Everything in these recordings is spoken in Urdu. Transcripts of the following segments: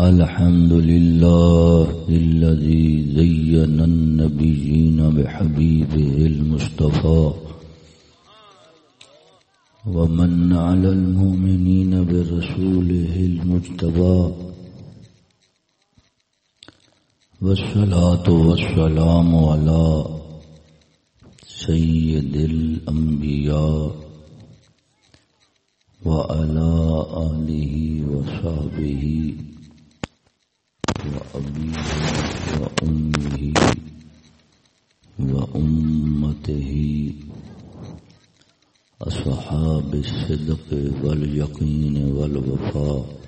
الحمد لله الذي زين النبيين بحبيبه المصطفى. ومن على المؤمنين برسوله المجتبى. والصلاة والسلام على سيد الأنبياء وعلى آله وصحبه وأبيه وأمه وأمته أصحاب الصدق واليقين والوفاء.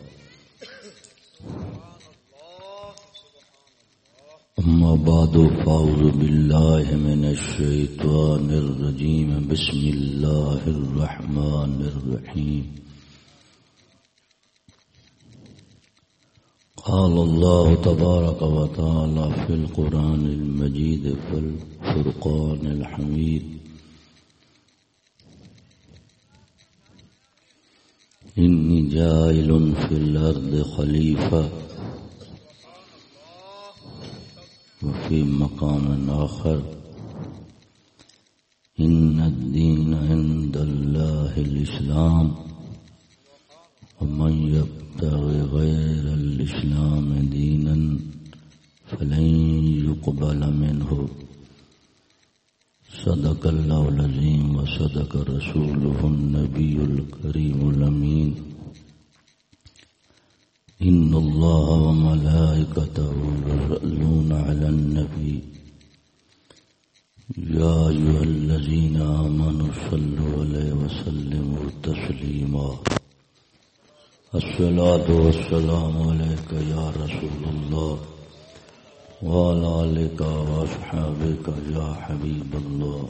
أما بعد، فأعوذ بالله من الشيطان الرجيم. بسم الله الرحمن الرحيم. قال الله تبارك وتعالى في القرآن المجيد في الفرقان الحميد. إني جائل في الأرض خليفة وفي مقام آخر. إن الدين عند الله الإسلام. ومن يبقى يبتغي غير الإسلام دينا فلن يقبل منه. صدق الله العظيم وصدق رسوله النبي الكريم الأمين. إن الله وملائكته يصلون على النبي. يا أيها الذين آمنوا صلوا عليه وسلموا تسليما. الصلاة والسلام عليك يا رسول الله وعلى آلك وأصحابك يا حبيب الله.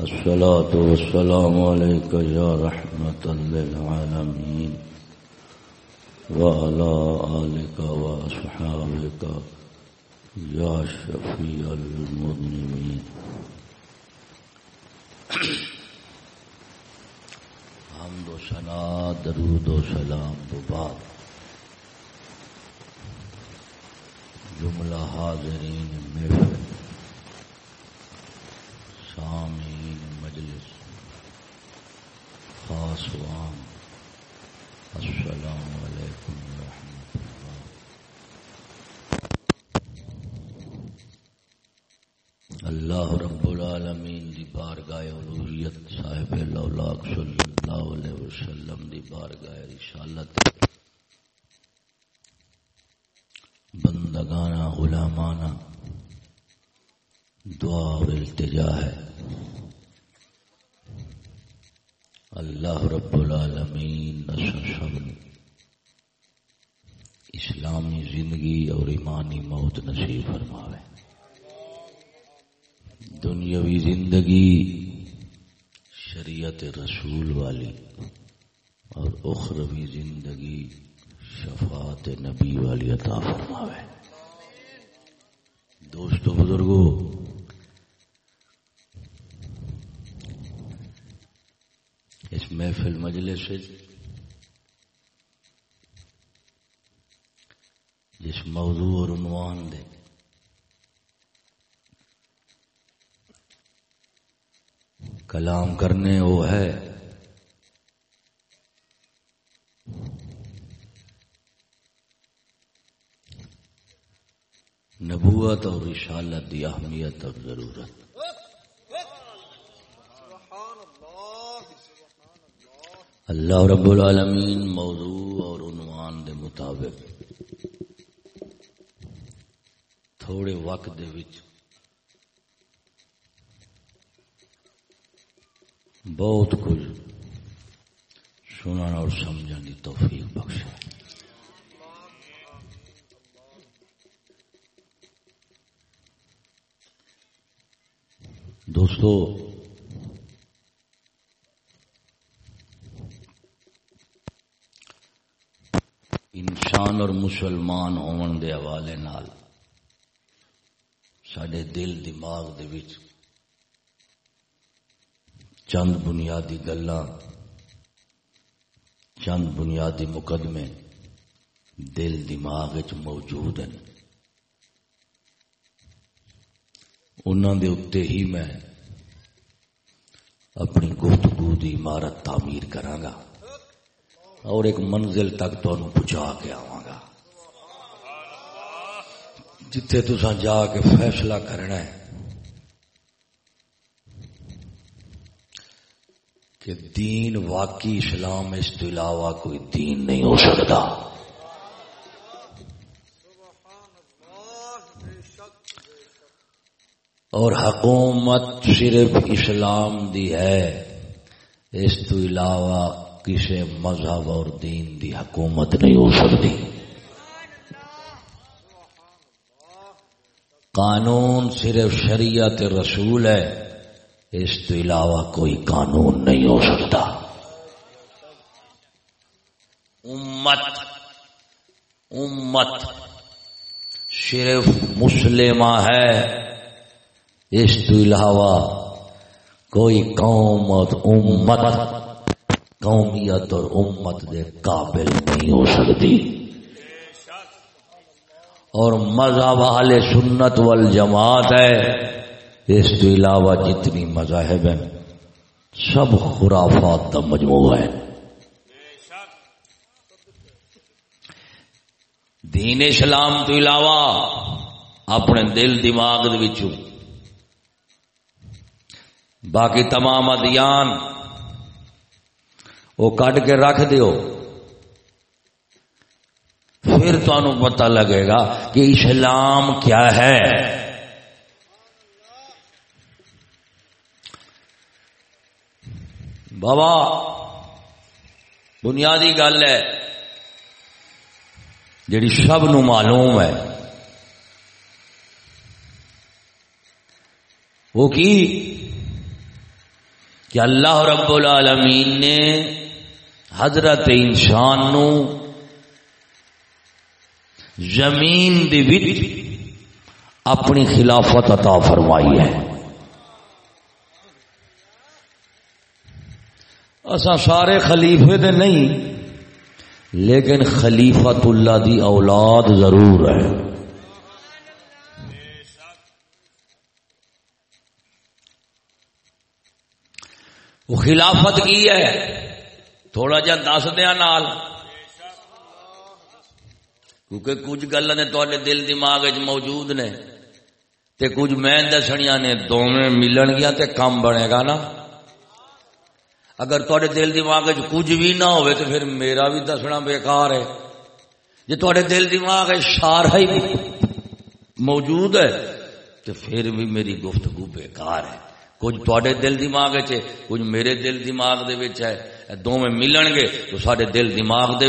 الصلاة والسلام عليك يا رحمة للعالمين وعلى آلك وأصحابك يا شفيع المذنبين. حمد و سنا درود و سلام بعد جملہ حاضرین محفل سامعین مجلس خاص وام السلام علیکم ورحمۃ اللہ. اللہ رب بارگاہ الوہیت صاحب لولاک صلی اللہ علیہ وسلم دی بارگاہ رسالت بندگانہ غلامانہ دعا اور التجا ہے۔ اللہ رب العالمین سب اسلامی زندگی اور ایمانی موت نصیب فرماوے۔ دنیاوی زندگی شریعت رسول والی اور اخروی زندگی شفاعت نبی والی عطا فرماوے۔ دوستو بزرگو، اس محفل مجلس جس موضوع اور عنوان دے کلام کرنے وہ ہے۔ نبوت اور رسالت دی اہمیت اور ضرورت۔ اللہ رب العالمین موضوع اور عنوان دے مطابق تھوڑے وقت دے وچ بہت کچھ۔ سننا اور سمجھنے کی توفیق بخش دوستو، انسان اور مسلمان ہون دے حوالے نال سڈے دل دماغ دے وچ چند بنیادی گلا چند بنیادی مقدمے دل دماغ موجود ہیں۔ انہوں دے اتنے ہی میں اپنی گفتگو کی عمارت تعمیر گا اور ایک منزل تک تو پہنچا کے آواں گا جتھے تسا جا کے فیصلہ کرنا ہے کہ دین واقعی اسلام اس کے علاوہ کوئی دین نہیں ہو سکتا۔ اور حکومت صرف اسلام دی ہے، اس تو علاوہ کسی مذہب اور دین دی حکومت نہیں ہو سکتی۔ قانون صرف شریعت رسول ہے۔ اس تو علاوہ کوئی قانون نہیں ہو سکتا۔ امت امت صرف مسلمہ ہے۔ اس تو علاوہ کوئی قوم اور امت قومیت اور امت دے قابل نہیں ہو سکتی۔ اور مذہب والے سنت وال جماعت ہے۔ اس کے علاوہ جتنی مذاہب ہیں، سب خرافات کا مجموعہ ہے۔ دین اسلام تو علاوہ اپنے دل دماغ باقی تمام ادیان وہ کٹ کے رکھ دیو۔ پھر تو پتا لگے گا کہ اسلام کیا ہے۔ بابا، بنیادی گل ہے جڑی سب نو معلوم ہے۔ وہ کی؟ کہ اللہ رب العالمین نے حضرت انسان نو زمین دی اپنی خلافت عطا فرمائی ہے۔ اصا سارے خلیفے دے نہیں، لیکن خلیفت اللہ دی اولاد ضرور ہے۔ وہ خلافت کی ہے؟ تھوڑا جا دس دیا نال۔ کیونکہ کچھ گلا نے تے دل دماغ موجود نے، تے کچھ میں دسنیا نے دونوں ملن گیا تے کم بنے گا نا۔ اگر تے دل دماغ کچھ بھی نہ ہوئے تو پھر میرا بھی دسنا بیکار ہے۔ جی تے دل دماغ سارا ہی موجود ہے تو پھر بھی میری گفتگو بیکار ہے۔ کچھ تے دل دماغ چ کچھ میرے دل دماغ دے ہے۔ دونوں ملن گے تو سارے دل دماغ دے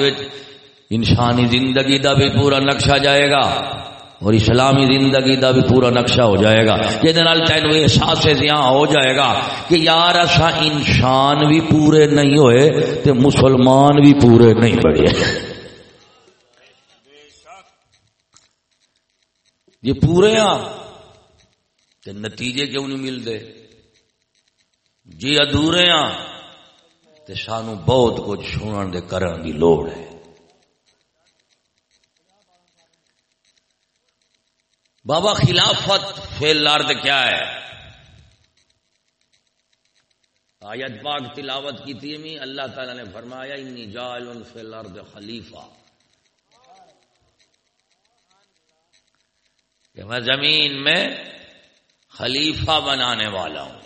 انسانی زندگی دا بھی پورا نقشہ جائے گا۔ اور اسلامی زندگی دا بھی پورا نقشہ ہو جائے گا۔ یہ تین احساس یہاں ہو جائے گا کہ یار اصا انسان بھی پورے نہیں ہوئے تے مسلمان بھی پورے نہیں بڑے یہ پورے ہاں تے نتیجے کیوں نہیں ملتے؟ جی ادورے ہاں تو سانو بہت کچھ سنن دے کرن دی لوڑ ہے۔ بابا خلافت فیل لارد کیا ہے؟ آیت پاک تلاوت کی تھی میں اللہ تعالی نے فرمایا، انی جائل فی الارض خلیفہ. کہ میں زمین میں خلیفہ بنانے والا ہوں۔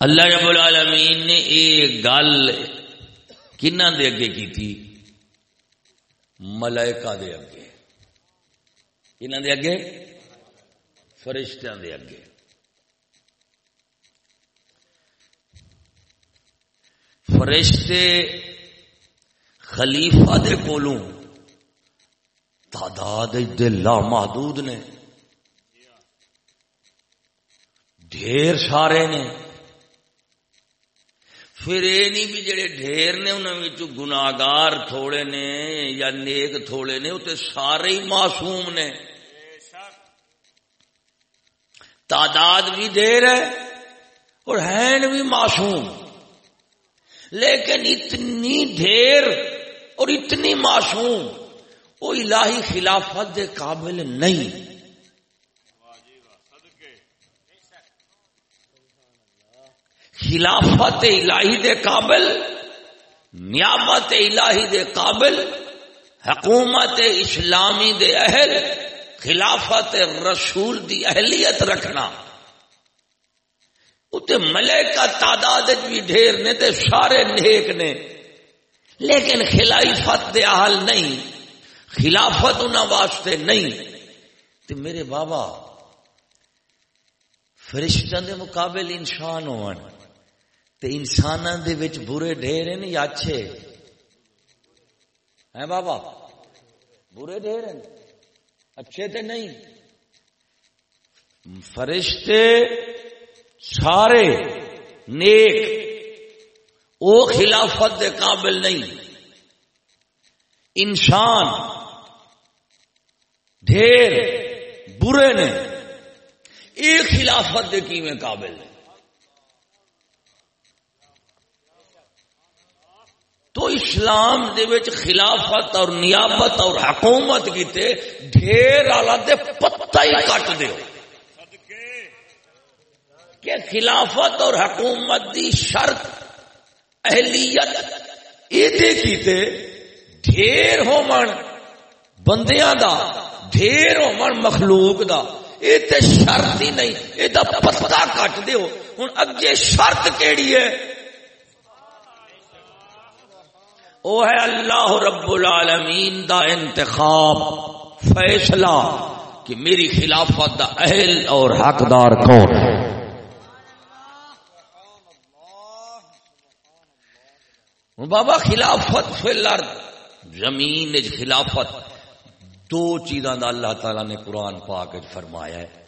اللہ رب العالمین نے ایک گل کنہ دے اگے کی تھی، ملائکہ دے اگے۔ کنہ دے اگے فرشتہ دے اگے فرشتے خلیفہ دے کولوں تعداد لا محدود نے ڈھیر سارے نے پھر یہ نہیں بھی جڑے ڈھیر نے انہوں گناگار تھوڑے نے یا نیک تھوڑے نے وہ تو سارے ہی معصوم نے تعداد بھی دیر ہے اور ہیں بھی معصوم۔ لیکن اتنی ڈھیر اور اور اتنی معصوم، وہ الہی خلافت دے قابل نہیں۔ خلافت الہی دے قابل، نیابت الہی دے قابل، حکومت اسلامی دے اہل خلافت رسول دی اہلیت رکھنا۔ اتنے ملے کا تعداد بھی ڈھیر نے تے سارے نیک نے۔ لیکن خلافت دے اہل نہیں، خلافت انہوں واسطے نہیں۔ تے میرے بابا فرشتوں دے مقابل انسان ہون۔ تے انسانوں دے وچ برے ڈھیر ہیں یا اچھے؟ ہیں بابا، برے ڈھیر ہیں۔ اچھے تے نہیں۔ فرشتے سارے نیک، او خلافت دے قابل نہیں۔ انسان ڈھیر برے نے، ایک خلافت دے کیویں قابل ہے اسلام دے وچ خلافت اور نیابت اور حکومت کیتے ڈھیر والا دے پتہ ہی کٹ دیو کہ خلافت اور حکومت دی شرط، اہلیت یہ کیتے ڈھیر ہومن بندیاں دا، ڈھیر ہومن مخلوق دا۔ یہ تے شرط ہی نہیں یہ پتہ کٹ دیو ہوں اگے شرط کیڑی ہے؟ وہ ہے اللہ رب العالمین دا انتخاب، فیصلہ کہ میری خلافت دا اہل اور حقدار کون ہے۔ بابا، خلافت فلر زمین خلافت۔ دو چیزاں دا اللہ تعالی نے قرآن پاک فرمایا ہے۔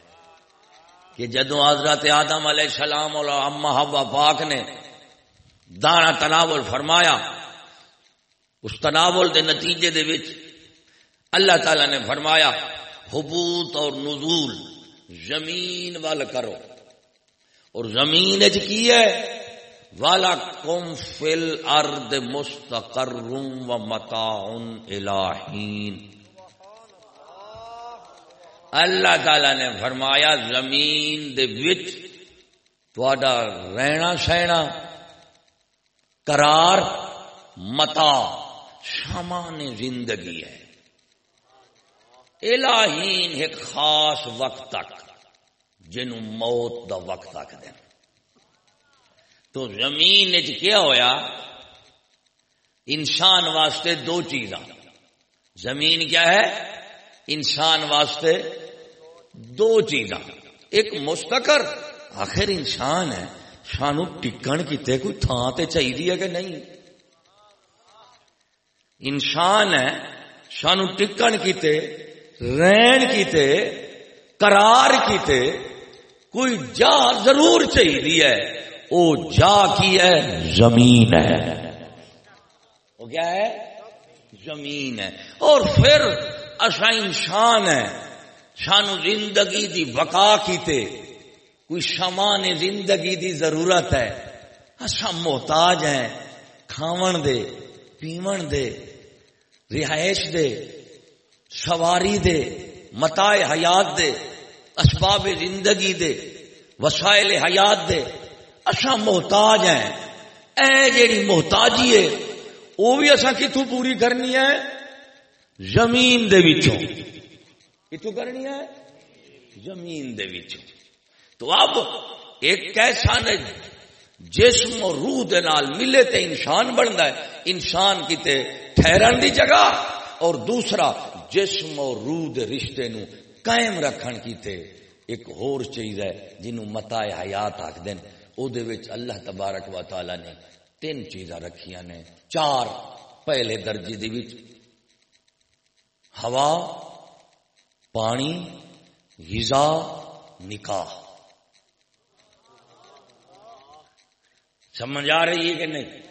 کہ جدو حضرت آدم علیہ السلام اور اما ہوا پاک نے دانا تناول فرمایا اس تناول دے نتیجے دے وچ اللہ تعالی نے فرمایا حبوت اور نزول زمین وال کرو۔ اور زمین کی ہے؟ والا کم فل ارد مستقر و متا الہین اللہ تعالی نے فرمایا، زمین دے وچ تھوڑا رہنا سہنا، قرار متا شمان زندگی ہے۔ الہین ایک خاص وقت تک جن موت دا وقت تک دیں۔ تو زمین کیا ہویا، انسان واسطے دو چیزاں۔ زمین کیا ہے؟ انسان واسطے دو چیزاں۔ ایک مستقر، آخر انسان ہے۔ سانو ٹکن کیتے، کوئی تھان تے چاہیے کہ نہیں؟ انسان ہے سانو ٹکن کیتے، رین کیتے، قرار کیتے، کوئی جا ضرور چاہیے وہ جا کی ہے، زمین ہے۔ وہ کیا ہے، زمین ہے۔ اور پھر اصا انسان ہے سانو زندگی دی بقا کیتے، کوئی شمان زندگی دی ضرورت ہے۔ اصا محتاج ہیں، کھاون دے پیمن دے۔ رہائش دے، سواری دے متا حیات دے، اسباب زندگی دے، وسائل حیات دے۔ اچھا محتاج ہیں۔ اے جیڑی محتاجی ہے وہ بھی اصا کتوں پوری کرنی ہے؟ زمین دے وچوں۔ کتوں کرنی ہے؟ زمین دے وچوں۔ تو اب ایک کیسا نے جسم اور روح دے نال ملے تے انسان بنتا ہے۔ انسان کتے ٹھہرن دی جگہ اور دوسرا جسم اور روح دے رشتے نو قائم رکھن کیتے ایک ہور چیز ہے جنوں متا حیات آخ دین او دے وچ اللہ تبارک و تعالی نے تین چیزاں رکھیاں نے۔ چار پہلے درجے دی وچ ہوا، پانی، غذا، نکاح۔ سمجھ آ رہی ہے کہ نہیں؟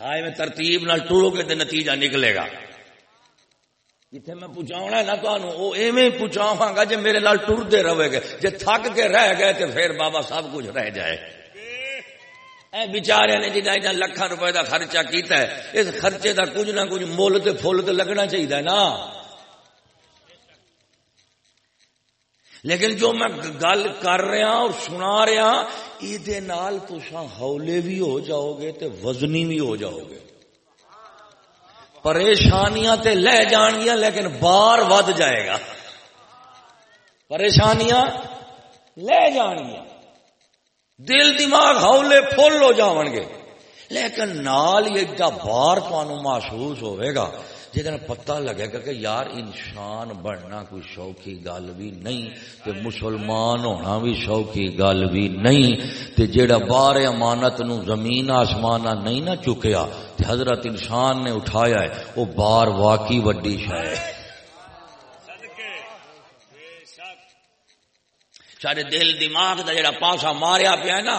ہاں میں ترتیب نال ٹرو گے تو نتیجہ نکلے گا۔ جتنے میں پہنچاؤنا تمہوں وہ ایویں پہنچاواں گا جی میرے نال ٹرتے رہے گے۔ جی تھک کے رہ گئے تو پھر بابا سب کچھ رہ جائے۔ اے بیچارے نے جنہیں لکھان روپے دا خرچہ کیتا ہے، اس خرچے دا کچھ نہ کچھ مول تے فل تے لگنا چاہیے نا۔ لیکن جو میں گل کر رہا اور سنا رہا یہ ہولے بھی ہو جاؤ گے تو وزنی بھی ہو جاؤ گے پریشانیاں تے لے جان گیا لیکن بار ود جائے گا۔ پریشانیاں لے جان گیا دل دماغ ہولے فل ہو جاؤ گے۔ لیکن نال ہی ایڈا بار تمہوں محسوس ہوئے گا۔ جہاں پتا لگے گا کہ یار انسان بننا کوئی شوقی گل بھی نہیں، تے مسلمان ہونا بھی شوقی گل بھی نہیں، تے جیڑا بار امانت نو زمین آسمان نہیں نہ چکیا، تے حضرت انسان نے اٹھایا ہے وہ بار واقعی وڈی شاید سارے دل، دماغ دا جڑا پاسا ماریا پیا نا،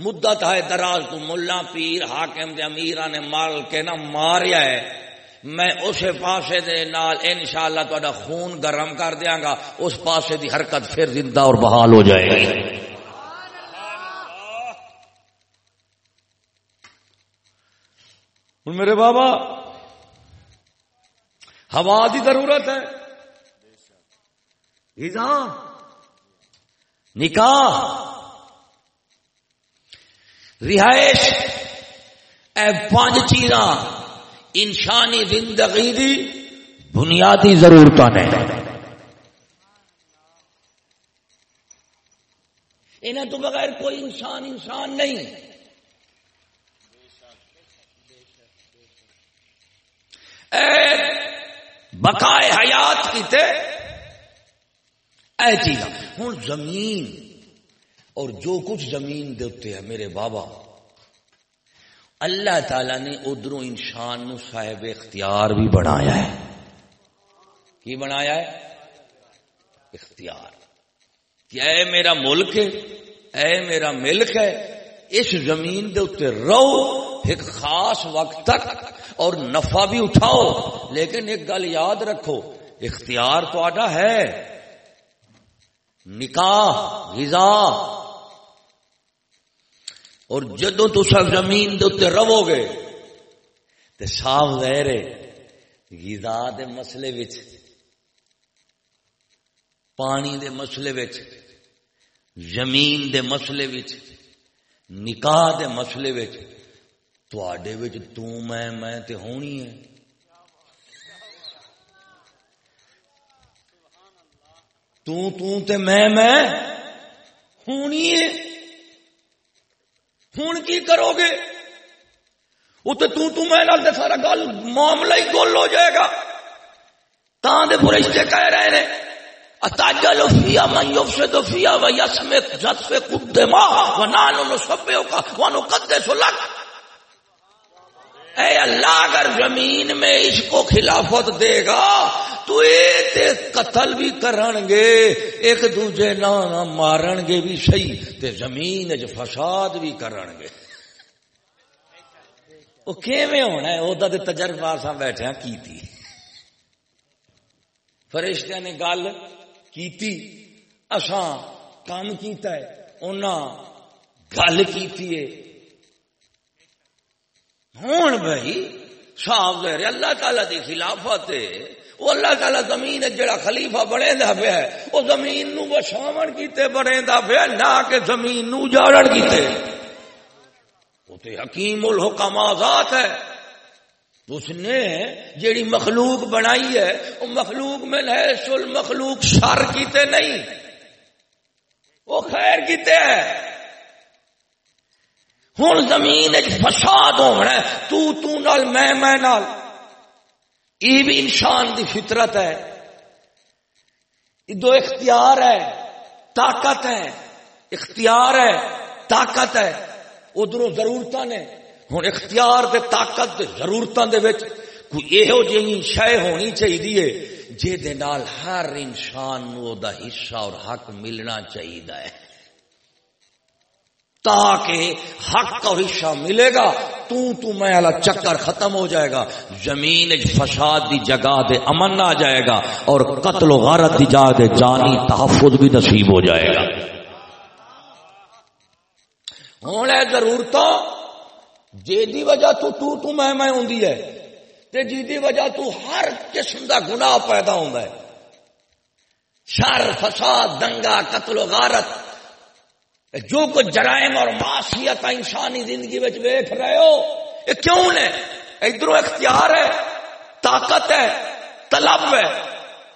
مدت ہے دراز تو ملا پیر، حاکم دے امیران نے مال کے نا ماریا ہے۔ میں اس پاسے دے نال انشاءاللہ تہاڈا خون گرم کر دیاں گا، اس پاسے دی حرکت پھر زندہ اور بحال ہو جائے گی۔ میرے بابا، ہوا دی ضرورت ہے۔ نکاح۔ رہائش، اے پانچ چیزاں۔ انسانی زندگی دی بنیادی ضرورت نے۔ انہیں تو بغیر کوئی انسان انسان نہیں۔ اے بقائے حیات کی تے اے چیز ہوں زمین اور جو کچھ زمین دیتے ہیں میرے بابا اللہ تعالی نے ادھر انسان نو صاحب اختیار بھی بنایا ہے۔ کی بنایا ہے؟ اختیار۔ کہ اے میرا ملک ہے، اے میرا ملک ہے، اس زمین دے اتنے رہو، ایک خاص وقت تک، اور نفع بھی اٹھاؤ۔ لیکن ایک گل یاد رکھو، اختیار تو ہے۔ نکاح، غذا اور جدو تسا زمین دے رو گے تو صاف ظاہر غذا دے مسئلے وچ، پانی دے مسئلے وچ، زمین دے مسئلے وچ، نکاح دے مسئلے وچ، تواڈے وچ تو میں میں تے ہونی ہے۔ تو تو تے میں میں ہونی ہے۔ ہوں کی کرو گے وہ تو تو میں سارا گل معاملہ ہی گول ہو جائے گا۔ تاں دے فرشتے کہہ رہے ہیں اتاجل فیا من یفسد فیا و یسمت جسف قدما و نانو نسبیو کا و نقدس لک. اے اللہ، اگر زمین میں اس کو خلافت دے گا تو اے تے قتل بھی کرن گے ایک دوجے نہ مارن گے بھی صحیح، تے زمین جو فساد بھی کرن گے وہ کیویں ہونا ہے؟ وہ تے تجربہ سا بیٹھے کیتی۔ فرشتہ نے گل کیتی، اساں کام کیتا ہے انہاں گل کیتی ہے۔ ہوں بھائی صاف اللہ تعالی دی خلافت ہے۔ وہ اللہ تعالی زمین جڑا خلیفہ بنے دا پیا ہے، وہ زمین نو بچاون کیتے بنے دا پیا نہ کہ زمین نو اجاڑن کیتے۔ وہ تو حکیم الحکم آزاد ہے۔ اس نے جیڑی مخلوق بنائی ہے، وہ مخلوق میں ہے سل مخلوق شر کیتے نہیں۔ وہ خیر کیتے ہے۔ ہوں زمین فساد ہونا تو تو نال، میں میں نال۔ یہ بھی انسان دی فطرت ہے۔ دو اختیار ہے، طاقت ہے، اختیار ہے، طاقت ہے۔ ادھر ضرورت نے۔ ہوں اختیار دے طاقت ضرورتوں دے وچ کوئی یہو جی شے ہونی چاہیے جہد ہر انسان نو دا حصہ اور حق ملنا چاہیے تاکہ حق کا حصہ ملے گا تو تو میں اللہ چکر ختم ہو جائے گا۔ زمین فساد دی جگہ دے امن آ جائے گا اور قتل و غارت دی جگہ دے جانی تحفظ بھی نصیب ہو جائے گا۔ ہوں ضرورت جی دی وجہ تو تو تو میں میں ہوں ہے، تے جی دی وجہ تو ہر قسم دا گناہ پیدا ہوندا ہے۔ شر، فساد، دنگا، قتل و غارت جو کچھ جرائم اور معاشیت انسانی زندگی میں ویٹ رہے ہو، یہ کیوں نے؟ ادھر اختیار ہے، طاقت ہے، طلب ہے۔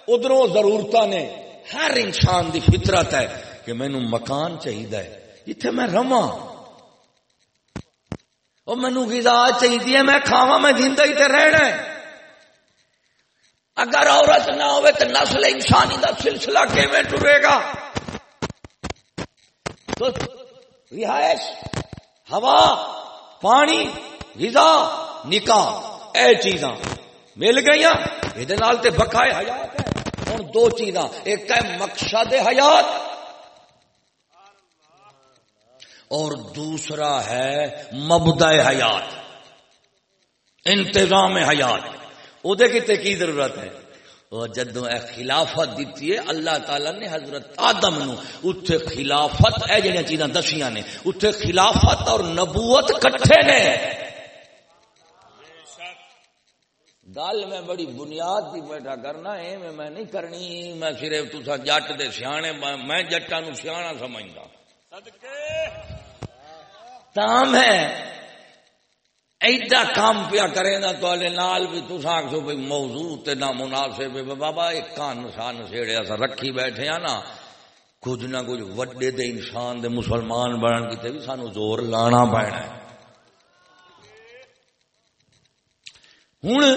ادھر ضرورت نے۔ ہر انسان دی فطرت ہے کہ مینو مکان چاہیے اتنے میں رواں وہ مینو گزا چاہیے میں کھاوا میں زندہ ہی رہنا ہے۔ اگر عورت نہ ہوئے تو نسل انسانی دا سلسلہ کیویں ٹرے گا؟ تو رہائش، ہوا، پانی، غذا، نکاح، اے چیزاں۔ مل گئی یہ بقائے حیات ہے۔ ہوں دو چیزاں، ایک ہے مقصد حیات، اور دوسرا ہے مبدا حیات، انتظام حیات۔ وہ کی ضرورت ہے؟ جدو اے خلافت دیتی ہے اللہ تعالی نے حضرت آدم نو اتھے خلافت اے جڑی چیزاں دسیاں نے اتھے خلافت اور نبوت کٹھے نے۔ گل میں بڑی بنیاد کی بیٹھا کرنا اے میں میں نہیں کرنی میں صرف تسا جٹ دے سیانے میں جٹا نو سیاح سمجھتا تام ہے ایڈا کام پیا کرے نا تو نال بھی تو آخو بھائی موضوع تے نہ مناسب بابا، ایک کان سان سیڑے اصا رکھی بیٹھے ہیں نا۔ کچھ نہ کچھ وڈے دے انسان دے مسلمان بنن کتے بھی سانو زور لانا پینا ہے۔ ہوں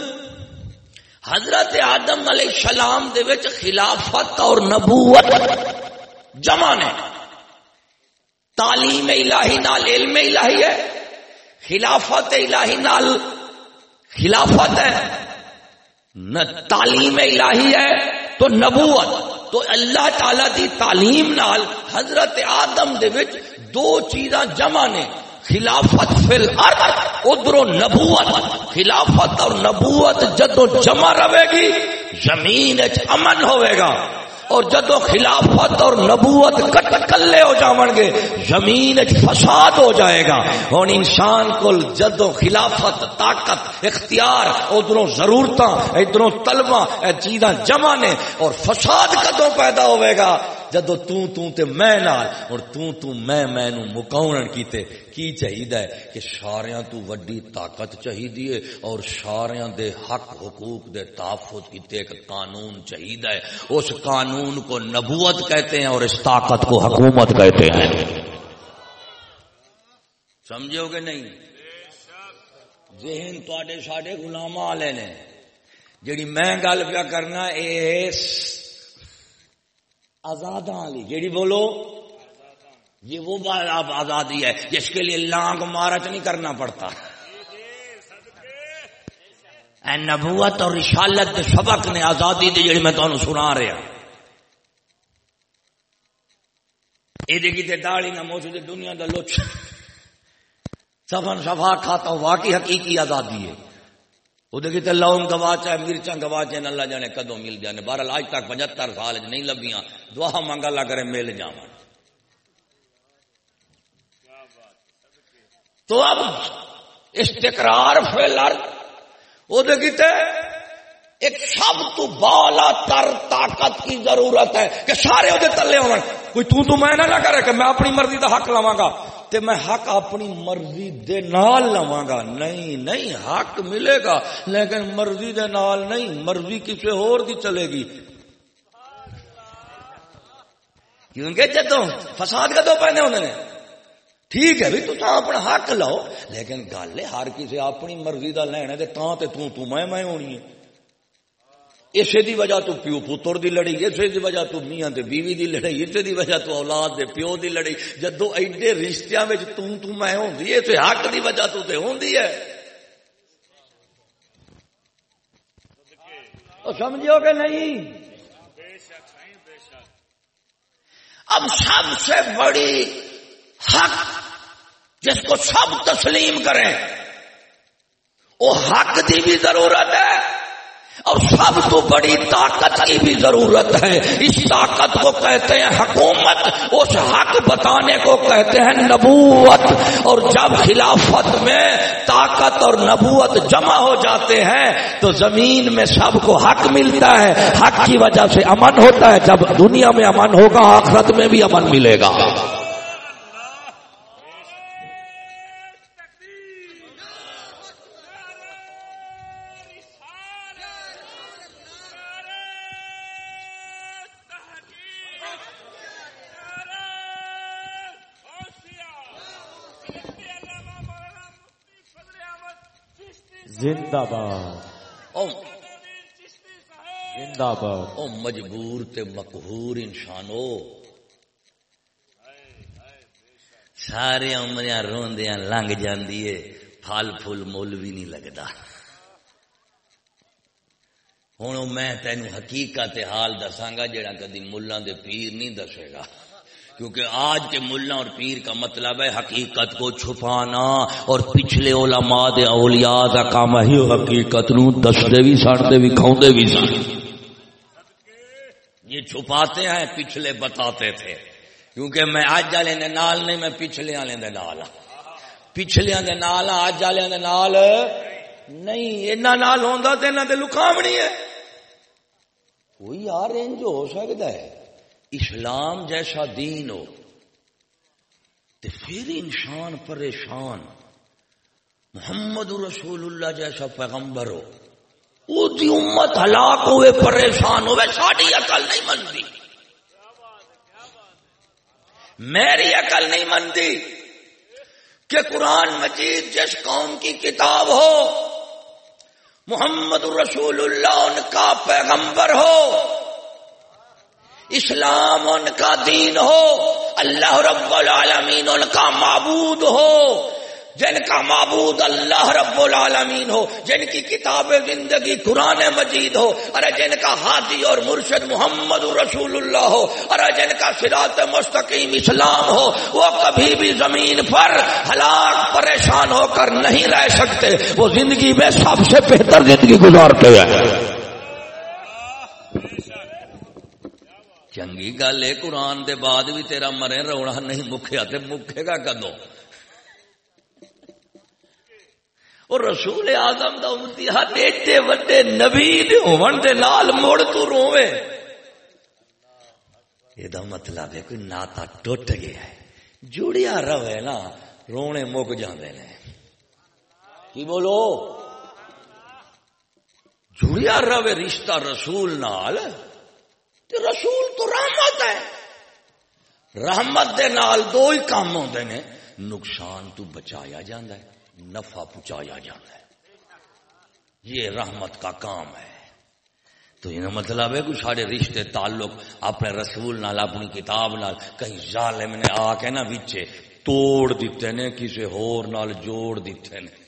حضرت آدم علیہ السلام دے وچ خلافت اور نبوت جمع نے۔ تعلیم الہی نال علم الہی ہے۔ خلافت الہی نال خلافت ہے۔ نہ تعلیم الہی ہے تو نبوت۔ تو اللہ تعالی دی تعلیم نال حضرت آدم دے وچ دو چیزاں جمع نے۔ خلافت فی الارض، ادھر نبوت۔ خلافت اور نبوت جدو جمع رہے گی، زمین امن ہوئے گا۔ اور جدو خلافت اور نبوت کٹ کلے ہو جاون گے زمین فساد ہو جائے گا۔ ہوں انسان کو جدو خلافت، طاقت، اختیار ادھر ضرورت ادھر تلوا چیزاں جمع نے اور فساد کدو پیدا ہوئے گا؟ جدو تو تو تے میں نال، اور تو تو میں میں نو مکاونن کیتے، کی چاہیے کہ ساریاں تو وڈی طاقت چاہیے اور ساریاں دے حق حقوق دے تحفظ کیتے ایک قانون چاہیے اس قانون کو نبوت کہتے ہیں اور اس طاقت کو حکومت کہتے ہیں۔ سمجھو گے نہیں؟ ذہن تے ساڈے غلام والے نے، جیڑی میں گل پیا کرنا، اے آزاد والی جیڑی بولو، یہ وہ آزادی ہے، جس کے لیے لانگ مارچ نہیں کرنا پڑتا۔ اے نبوت اور رشالت سبق نے آزادی دی جڑی میں تمہیں سنا رہا ہاں۔ یہ داڑی نہ موجود دنیا کا لچ سفن سفا کھاتا واقعی حقیقی آزادی ہے۔ وہ کتنے لونگ گواچ ہے مرچا گواچ ہے اللہ جانے کدو مل جانے، بہرحال آج تک پچہتر سال نہیں لبیاں دعا منگا لا کرے مل جا تو اب استقرار فیلر، وہ ایک سب تو بالا تر طاقت کی ضرورت ہے کہ سارے وہ تلے ہو کوئی تو تو میں نہ کرے کہ میں اپنی مرضی کا حق لوا گا۔ تے میں حق اپنی مرضی دے نال لوا گا نہیں نہیں، حق ملے گا، لیکن مرضی دے نال نہیں، مرضی کسی اور دی چلے گی۔ کیونکہ جدو فساد کا تو پہنے ہونے نے۔ ٹھیک ہے بھی تو اپنا حق لو لیکن گل ہے ہر کسی اپنی مرضی کا لینا تے تے تو تو میں میں ہونی ہے۔ اسے دی وجہ تو پیو پتر دی لڑی اسے دی وجہ تو میاں دے بیوی دی لڑائی اسے دی وجہ تو اولاد دے پیو دی لڑائی جدو ایڈے رشتہ تو تو میں ہوندی ہے تے حق دی وجہ تو تے ہوندی ہے سمجھو کہ نہیں اب سب سے بڑی حق جس کو سب تسلیم کریں وہ حق دی بھی ضرورت ہے اور سب تو بڑی طاقت کی بھی ضرورت ہے۔ اس طاقت کو کہتے ہیں حکومت، اس حق بتانے کو کہتے ہیں نبوت۔ اور جب خلافت میں طاقت اور نبوت جمع ہو جاتے ہیں، تو زمین میں سب کو حق ملتا ہے۔ حق کی وجہ سے امن ہوتا ہے۔ جب دنیا میں امن ہوگا، آخرت میں بھی امن ملے گا۔ زندہ باد۔ زندہ باد۔ او مجبور تے مقہور انسانو۔ سارے امریاں روندیاں لنگ جاندی ہے پھل پھول مول بھی نہیں لگتا ہوں میں تینوں حقیقت حال دساگا جڑا کدی ملان دے پیر نہیں دسے گا۔ کیونکہ آج کے ملا اور پیر کا مطلب ہے حقیقت کو چھپانا اور پچھلے علماء دے اولیاء کا کام ہی حقیقت نو دستے بھی سڑتے بھی کھاؤں بھی سن۔ یہ چھپاتے ہیں، پچھلے بتاتے تھے۔ کیونکہ میں آج والے دے نال نہیں، میں پچھلے والے دے نال ہاں۔ پچھلے دے نال، آج والے دے نال نہیں۔ اینا نال ہوندا تے انہاں دے لکھاونی ہے۔ کوئی یار انج ہو سکدا ہے۔ اسلام جیسا دین ہو تو پھر انسان پریشان، محمد رسول اللہ جیسا پیغمبر ہو وہ دی امت ہلاک ہوئے، پریشان ہوئے ساری عقل نہیں منتی۔ میری عقل نہیں منتی کہ قرآن مجید جس قوم کی کتاب ہو، محمد رسول اللہ ان کا پیغمبر ہو۔ اسلام ان کا دین ہو، اللہ رب العالمین ان کا معبود ہو۔ جن کا معبود اللہ رب العالمین ہو، جن کی کتاب زندگی قرآن مجید ہو۔ ارے جن کا ہادی اور مرشد محمد رسول اللہ ہو۔ ارے جن کا سراط مستقیم اسلام ہو، وہ کبھی بھی زمین پر ہلاک، پریشان ہو کر نہیں رہ سکتے۔ وہ زندگی میں سب سے بہتر زندگی گزارتے ہیں۔ چنگی گل ہے قرآن دے بعد بھی تیرا مرے رونا نہیں مکھیا تے مکھے گا کدو اور رسول آدم دا امتی ہاتھ ایڈے وڈے نبی دے ہون دے نال موڑ تو روے یہ دا مطلب ہے کوئی ناتا ٹوٹ گیا ہے جڑیا روے نا رونے مک جاندے نے کی بولو جڑیا روے رشتہ رسول نال تے رسول تو رحمت ہے۔ رحمت دے نال دو ہی کام ہوندے نے۔ نقصان تو بچایا جاندہ ہے، نفع پہنچایا جاتا ہے۔ یہ رحمت کا کام ہے۔ تو یہ مطلب ہے کہ سارے رشتے تعلق اپنے رسول نال، اپنی کتاب نال کہیں ظالم نے آ کے نا بچے توڑ دیتے نے کسی ہور نال جوڑ دیتے نے۔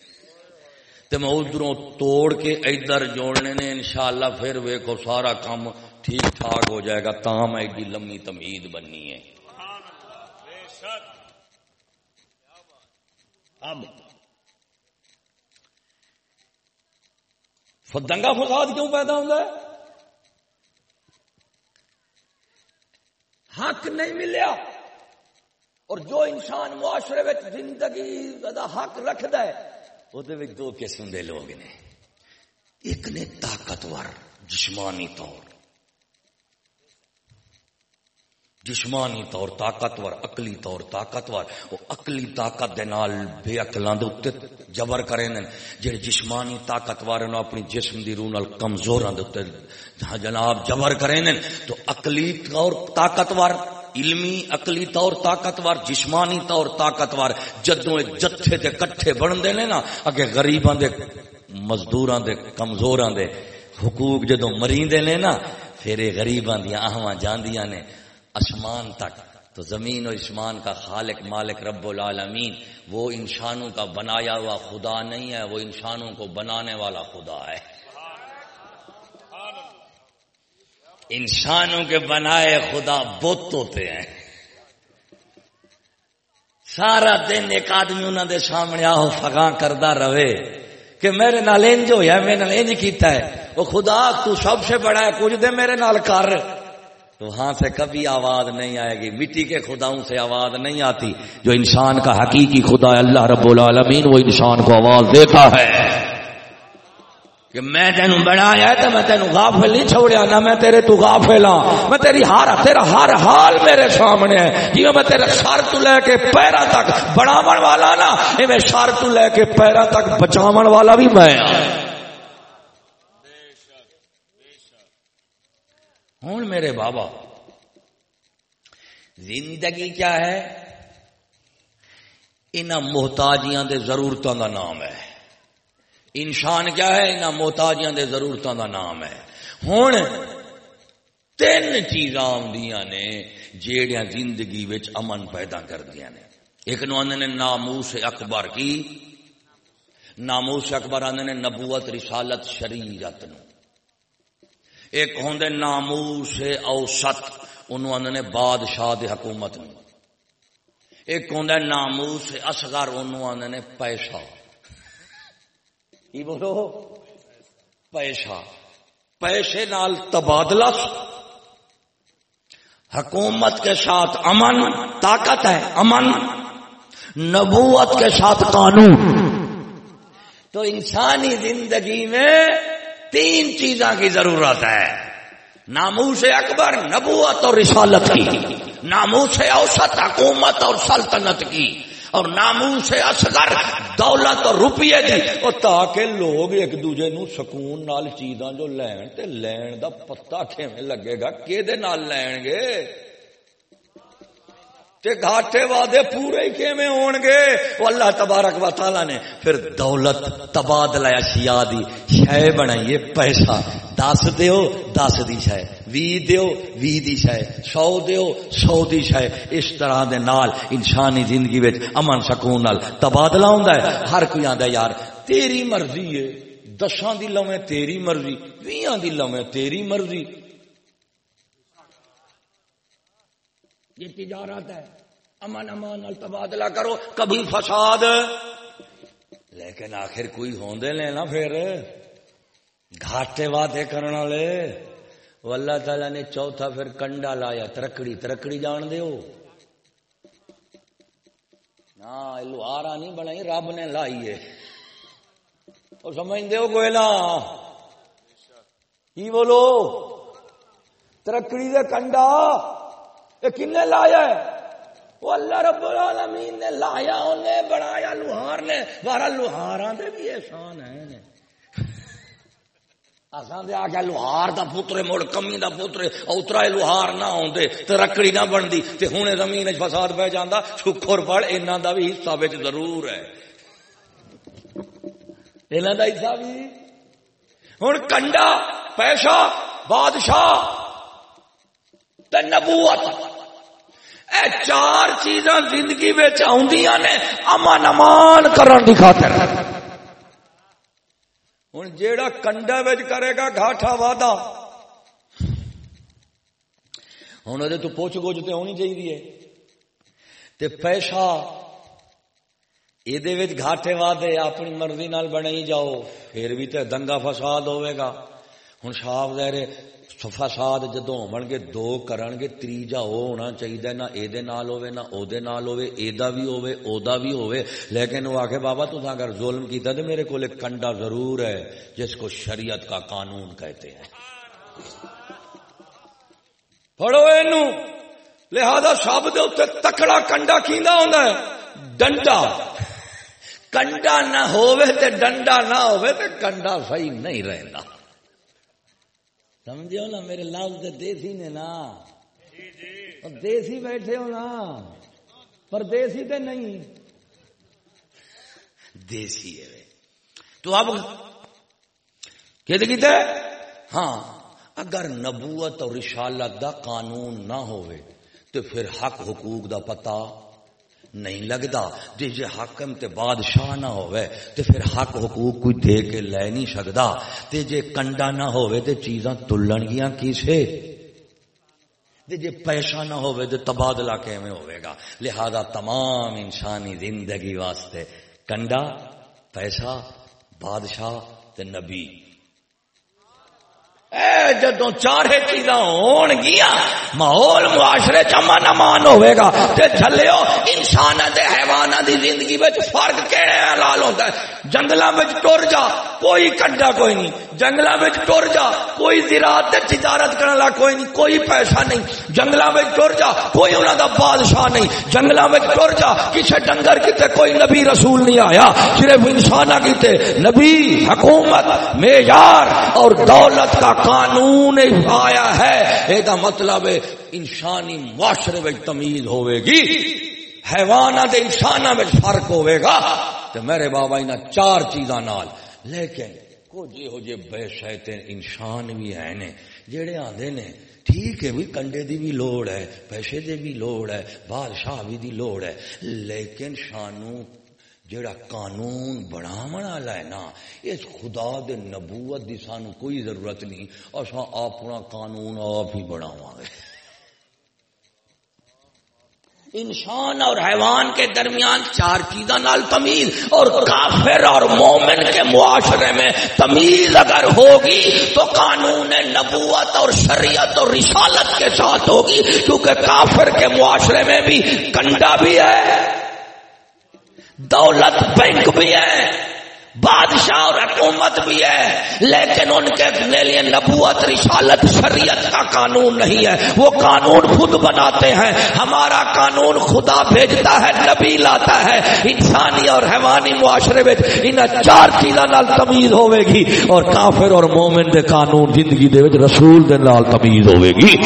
تو میں ادھروں توڑ کے ادھر جوڑنے نے انشاءاللہ پھر ویکو سارا کام ٹھیک ٹھاک ہو جائے گا تاہم ایڈی لمبی تمہید بننی ہے۔ اب دنگا فساد کیوں پیدا ہوتا ہے؟ حق نہیں ملیا۔ اور جو انسان معاشرے میں زندگی حق رکھد ہے وہ دو قسم کے لوگ نے۔ ایک نے طاقتور، جسمانی طور۔ جسمانی طور، طاقتور اقلی طور، طاقتور، وہ اقلی طاقت دے نال بے اقلاں دے اوتے جبر کرے نے جڑے جسمانی طاقتور نے اپنی جسم دی روح نال کمزوراں دے اوتے جناب جبر کرے نے تو اقلی طور، طاقتور، علمی اقلی طور، طاقتور، جسمانی طور، طاقتور جدوں جتھے تے کٹھے بندے نے نا، اگے غریباں دے، مزدوراں دے، کمزوراں دے حقوق جدوں مریندے نے نا، پھر غریباں دی آہواں جاندیاں نے۔ آسمان تک، تو زمین و اسمان کا خالق، مالک، رب العالمین، وہ انسانوں کا بنایا ہوا خدا نہیں ہے، وہ انسانوں کو بنانے والا خدا ہے۔ انسانوں کے بنائے خدا بت ہوتے ہیں۔ سارا دن ایک آدمی انہوں دے سامنے آؤ فگاں کردہ رہے کہ میرے نال انج ہوا میرے نال انج کیتا ہے۔ وہ خدا، تو سب سے بڑا ہے، کچھ دے میرے نال کر۔ وہاں سے کبھی آواز نہیں آئے گی۔ مٹی کے خداؤں سے آواز نہیں آتی۔ جو انسان کا حقیقی خدا ہے، اللہ رب العالمین، وہ انسان کو آواز دیتا ہے۔ کہ میں تین بنایا تو میں تین غافل نہیں چھوڑیا، نہ میں تیرے تو غافل ہاں۔ میں تیری ہر تیرا ہر حال میرے سامنے ہے۔ جی میں تیرے سر تو لے کے پیرا تک بناون والا نا میں سر تو لے کے پیرا تک بچاون والا بھی میں ہاں۔ ہوں میرے بابا، زندگی کیا ہے؟ ان محتاجیاں دے ضرورتوں کا نام ہے۔ انسان کیا ہے؟ ان محتاجیاں دے ضرورتوں کا نام ہے۔ ہوں تین چیزاں آدیاں نے جیڑیاں زندگی وچ امن پیدا کر دیا نے۔ ایک نو آدھے نے ناموس اکبر کی۔ ناموس اکبر آدھے نے نبوت رسالت شریعت نو۔ ایک ہوں ناموس اوسط، انہوں آدھے نے بادشاہ دی حکومت نو۔ ایک ہوں ناموس اصغر انہوں آدھے نے پیسہ کی بولو؟ پیسہ پیسے نال تبادلہ حکومت کے ساتھ امن، طاقت ہے امن۔ نبوت کے ساتھ قانون۔ تو انسانی زندگی میں تین چیزاں کی ضرورت ہے۔ نامو سے اکبر، نبوت اور رسالت کی۔ نامو سے اوسط، حکومت اور سلطنت کی۔ اور نامو سے اصغر، دولت اور روپیے دی۔ اور تاکہ لوگ ایک دوجے نو سکون نال چیزاں جو لین تے لین دا پتہ کھیویں لگے گا کہ نال لین گے؟ تے گھاٹے وعدے پورے ہی کیویں ہون گے؟ وہ اللہ تبارک و تعالی نے پھر دولت تبادلہ اشیاء دی شے بنائیے پیسہ۔ دس دیو، دس دی شے۔ وی دیو، وی دی شے۔ سو دیو، سو دی شے۔ اس طرح دے نال انسانی زندگی وچ امن، سکون نال تبادلہ ہوندا ہے۔ ہر کوئی آندا یار، تیری مرضی ہے۔ دساں دی لویں تیری مرضی ویاں دی لویں تیری مرضی۔ یہ تجارت ہے؟ امن امان تبادلہ کرو، کبھی فساد۔ لیکن آخر کوئی ہوندے لے نا پھر؟ گھاٹے وعدے کرنے والے۔ وہ اللہ تعالی نے چوتھا پھر کنڈا لایا، ترکڑی ترکڑی جان دیو۔ نا لوہارا نہیں بنائی، رب نے لائی ہے۔ اور سمجھ دیو گوئلہ کی بولو؟ ترکڑی دے کنڈا۔ یہ کن لایا ہے؟ وہ اللہ رب العالمین نے لایا، انہیں بنایا لوہار نے۔ بارہ لوہاراں دے بھی احسان ہے اساں دے آ لوہار دا پتر مڑ کمی دا پتر اوترا لوہار نہ ہوندے، تے رکڑی نہ بندی تے ہن زمین وچ فساد پہ جاندا، شکر پڑ، انہاں دا بھی حصہ وچ ضرور ہے۔ انہاں دا حصہ بھی۔ ہن کنڈا پیسہ بادشاہ تے نبوت۔ اے چار چیزاں زندگی بچ آدیاں نے امان امان کرن دی خاطر۔ ہوں جیڑا کنڈا بچ کرے گا گھاٹا وعدہ۔ ہوں وہ تو پوچھ گوچھ تو ہونی چاہیے تے پیسہ یہ گھاٹے وعدے اپنی مرضی نال بنائی جاؤ، پھر بھی تے دنگا فساد ہوئے گا۔ ہوں صاف دے فساد جدو ہون گے دو کرن گے تیجا وہ ہونا چاہیے نہ یہ ہوے نہ او دے نال ہوے ایدا بھی ہوے اودا بھی ہوے لیکن وہ آخے بابا تو اگر ظلم کیتا تو میرے کو ایک کنڈا ضرور ہے، جس کو شریعت کا قانون کہتے ہیں۔ پڑھو اینو۔ لہذا سب دے اتنے تکڑا کنڈا کیندا ہوندا ہے۔ ڈنڈا۔ کنڈا نہ ہوے تے ڈنڈا نہ ہوے تے کنڈا صحیح نہیں رہندا۔ سمجھو نا میرے لفظ دیسی نے نا۔ دیسی بیٹھے ہو نا۔ پر دیسی تو نہیں۔ دیسی ہے تو اب کہتے ہاں اگر نبوت اور رشالت دا قانون نہ ہوئے تو پھر حق حقوق دا پتہ نہیں لگتا۔ جی جی حاکم تے بادشاہ نہ ہوئے تے پھر حق حقوق کوئی دے کے لے نہیں سکتا تے جے کنڈا نہ ہوئے تے چیزاں تلن گیا کسے تے جے پیسہ نہ ہوئے تے تبادلہ کیویں ہوئے گا؟ لہذا تمام انسانی زندگی واسطے کنڈا پیسہ بادشاہ تے نبی۔ اے جدو چارے چیزاں ہون گیا ماحول معاشرے چ امان ہوے گا۔ تے چلےو انسان تے حیواناں دی زندگی وچ فرق کیڑے حلال ہوندا ہے؟ جنگلاں وچ ٹر جا، کوئی کڈا کوئی نہیں۔ جنگلاں وچ ٹر جا، کوئی زراعت تے تجارت کرن والا کوئی نہیں، کوئی پیسہ نہیں۔ جنگلاں وچ ٹر جا، کوئی انہاں دا بادشاہ نہیں۔ جنگلاں وچ ٹر جا، کسے ڈنگر کیتے کوئی نبی رسول نہیں آیا۔ صرف انساناں کیتے نبی، حکومت، معیار اور دولت کا قانون آیا ہے یہ مطلب انسانی معاشرے میں تمیز ہوئے گی حیوانات انسان میں فرق ہوئے گا تو میرے بابا ان چار چیزاں نال۔ لیکن کچھ یہ جے بے شیتے انسان بھی ہیں نے جڑے آندے نے، ٹھیک ہے بھی کنڈے دی بھی لوڑ ہے پیسے دی بھی لوڑ ہے، بادشاہ بھی دی لوڑ ہے، لیکن شانو جڑا قانون بناون والا ہے نا، اس خدا دے نبوت دی سانو کوئی ضرورت نہیں، اساں اپنا قانون آپ ہی بناواں گے۔ انسان اور حیوان کے درمیان چار چیزاں نال تمیز، اور کافر اور مومن کے معاشرے میں تمیز اگر ہوگی تو قانون نبوت اور شریعت اور رسالت کے ساتھ ہوگی، کیونکہ کافر کے معاشرے میں بھی کنڈا بھی ہے۔ دولت بینک بھی ہے، بادشاہ اور حکومت بھی ہے، لیکن ان کے لیے نبوت، رسالت، شریعت کا قانون نہیں ہے۔ وہ قانون خود بناتے ہیں۔ ہمارا قانون خدا بھیجتا ہے، نبی لاتا ہے۔ انسانی اور حیوانی معاشرے میں ان چار چیزوں تمیز ہوے گی اور کافر اور مومن دے قانون زندگی دے رسول دے نال تمیز ہوے گی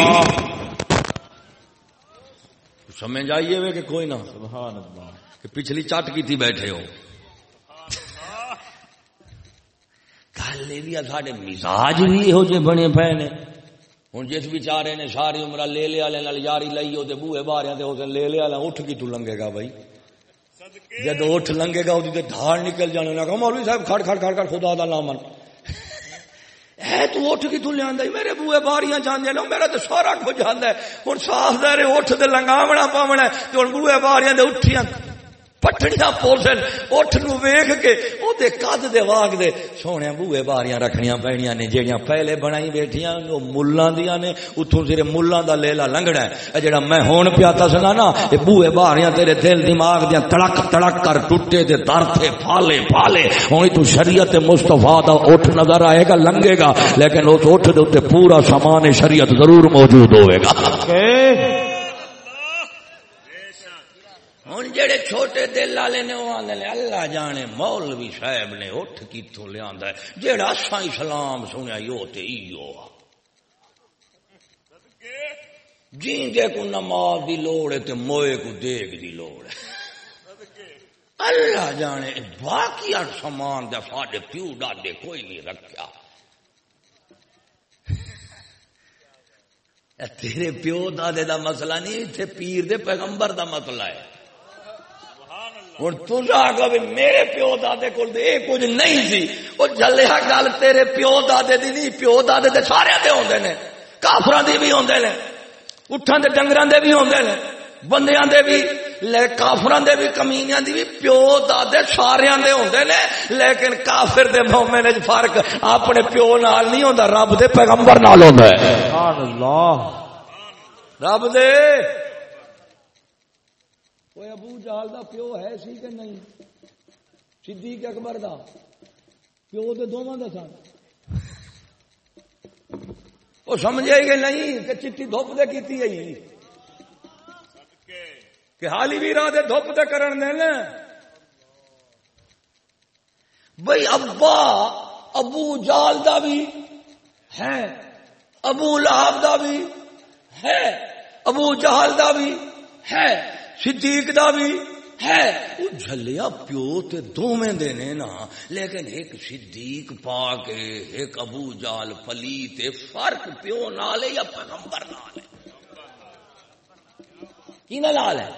سمجھ آئیے کہ کوئی نہ، سبحان اللہ۔ کہ پچھلی چٹ کی تھی بیٹھے ہو۔ گل یہ سارے مزاج بھی یہو جہ بنے پے نے۔ ہوں جس بچارے نے ساری عمر لے لے والے یاری لائی وہ بوئے بارے لے لے والا اٹھ کی تو لنگے گا بھائی۔ جب اٹھ لنگے گا وہ دھاڑ نکل جانے لگا مولوی صاحب، کھڑ کھڑ کھڑ کھڑ، خدا دا نام ہے تو اٹھ کی تو لیا میرے بوئے باریاں جانے لو میرا تو سارا کچھ جانا ہے۔ ہوں صاف دے اٹھ دے لنگاونا پاونا ہے تو بوئے باریاں دے اٹھیاں۔ پٹڑیاں پوسن اٹھ نو ویکھ کے او دے قد دے واگ دے سونے بوئے باریاں رکھنیاں پینیاں نے جیڑیاں پہلے بنائی بیٹھیاں او ملاں دیاں نے اوتھوں سرے ملاں دا لیلا لنگڑا ہے اے جڑا میں ہون پیا تسنا نا اے بوئے باریاں تیرے دل دماغ دیاں تڑک تڑک کر ٹوٹے تے در تھے پھالے پھالے ہن تو شریعت مصطفی دا اٹھ نظر آئے گا لنگے گا لیکن اس اٹھ دے اوتے پورا سامان شریعت ضرور موجود ہوے گا ہوں جڑے چھوٹے دل والے نے وہ آدھے اللہ جانے مولوی صاحب نے اٹھ کتوں لیا جہاں اصا اسلام سنیا یو تے جی جے کو نماز دی لوڑ ہے تے موئے کو دیگ دی لوڑ ہے۔ اللہ جانے باقی سامان دے ساڈے پیو ڈاڈے کوئی نہیں رکھا تیرے پیو دادے دا مسئلہ نہیں اتنے پیر دے پیغمبر دا مسئلہ ہے۔ ہوں تجا آگو بھی میرے پیو دادے کو کچھ نہیں سی۔ وہ جلیا گل تیرے پیو دادے دی نہیں پیو دادے دے سارے دے ہوندے نے۔ کافران دی بھی ہوندے نے۔ اٹھان دے ڈنگران دے بھی ہوندے نے۔ بندیاں دے بھی لے کافران دے بھی کمینیاں دی بھی پیو دادے سارے دے ہوندے نے۔ لیکن کافر دے مومن وچ فرق اپنے پیو نال نہیں ہوندا رب دے پیغمبر نال ہوندا ہے۔ سبحان اللہ۔ رب دے! کوئی ابو جال دا پیو ہے سی کہ نہیں صدیق اکبر دا پیو تو دونوں دا سن وہ سمجھے کہ نہیں کہ چٹی دھوپ دے کیتی ہے کہ حالی بھی راہ دے دھوپ دے کرن دے نا بھائی ابا ابو جال دا بھی ہے ابو لہب دا بھی ہے ابو جہال دا بھی ہے صدیق دا بھی۔ ہے۔ وہ جھلیا پیو تے دوویں دینے نا۔ لیکن ایک صدیق پا کے ایک ابو جال پلی تے فرق پیو نال یا پیغمبر نال ہے؟ کی نال ہے؟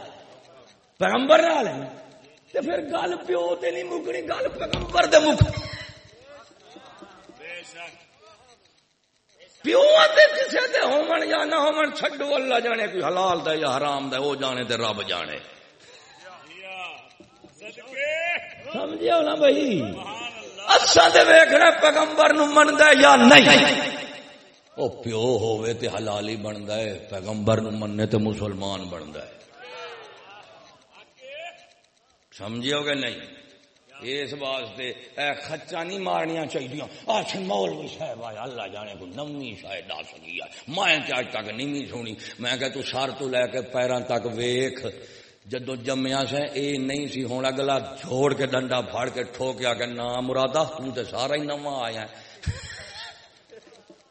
پیغمبر نال ہے۔ تے پھر گل پیو تے نہیں مکنی گل پیغمبر دے مک پیو کسی دے ہومن یا نہ ہومن، چھڈو اللہ جانے، کوئی حلال دا یا حرام دا وہ جانے تے رب جانے۔ سمجھے نا بھائی؟ اصا دے ویکھنا پیغمبر نو مندا یا نہیں۔ وہ پیو ہوے تے حلالی بنتا ہے، پیغمبر نو مننے تے مسلمان بنتا ہے۔ سمجھو گے نہیں؟ اس واسطے اے خچا نہیں مارنیا چاہیے اچھ مولوی صاحب آیا، اللہ جانے کو نمی شاید آ سکی ہے۔ میں اج تک نہیں سنی میں کہ تو سر تو لے کے پیروں تک ویخ جدو جمیا سے اے نہیں سی ہوں اگلا چھوڑ کے ڈنڈا پھاڑ کے ٹھوکیا کہ نہ مرادا تو سارا ہی نواں آیا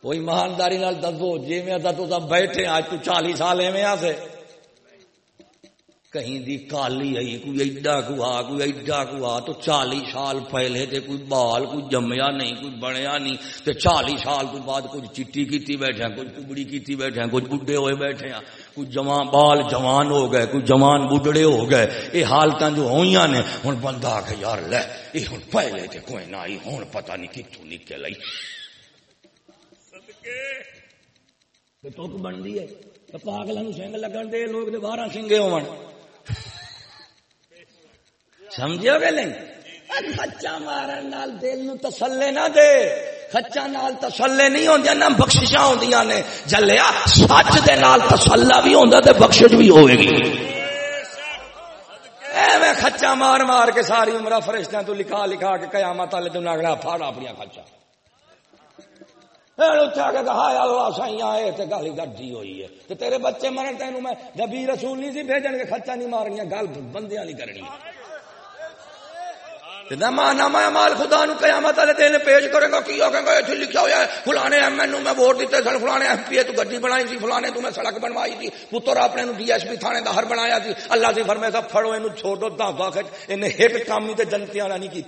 کوئی ایمانداری دسو جی میں تو بیٹھے آج تو چالی سال ایویں آ سے کہیں دی کالی آئی کوئی ایڈا کو آ کوئی ایڈا کو آ تو چالی سال پہلے تے کوئی بال کوئی جمیا نہیں کوئی بنیا نہیں تے چالی سال تو بعد کچھ چٹی کیتی بیٹھے ہیں کچھ کبڑی کیتی بیٹھے ہیں کچھ بڈھے ہوئے بیٹھے ہیں کچھ جوان بال جوان ہو گئے کچھ جوان بڈڑے ہو گئے یہ حالت جو ہوئی نے ہوں بندہ آ کے یار لے یہ ہوں پہلے تے کوئی نہ آئی ہوں پتہ نہیں کتوں نکل آئی۔ تو بنتی ہے پاگلوں سنگ لگن دے لوگ بارہ سنگے ہو سمجھو گے نہیں؟ خچا مارن نال دل نو تسلے نہ دے۔ خچا نال تسلے نہیں ہوندیا نہ بخششاں ہوندیاں نے۔ جلیا سچ دے نال تسلا بھی ہوندا تے بخشش بھی ہوے گی۔ ایویں خچا مار مار کے ساری عمر فرشتیاں تو لکھا لکھا کے قیامت والے دن اگلا پھاڑ اپنی خچا تیرے بچے مرن تین میں نبی رسول نہیں سی بھیجن کے خچا نہیں مارنی گل بندیاں نہیں کرنی مال خدا نو قیامت والے دن پیش کرے گا کی آگے گا؟ اتنے لکھا ہوا ہے، فلانے ایم این میں ووٹ دیتے سن، فلانے ایم پی تو گڈی بنائی سی فلانے تو میں سڑک بنوائی تھی، پتر اپنے ڈی ایس پی تھانے دہر بنایا سی اللہ سے فرمے سا پھڑو یہ چھوڑو دھاگا کھچ انہیں ایک کام ہی تو جنتی والا نہیں کی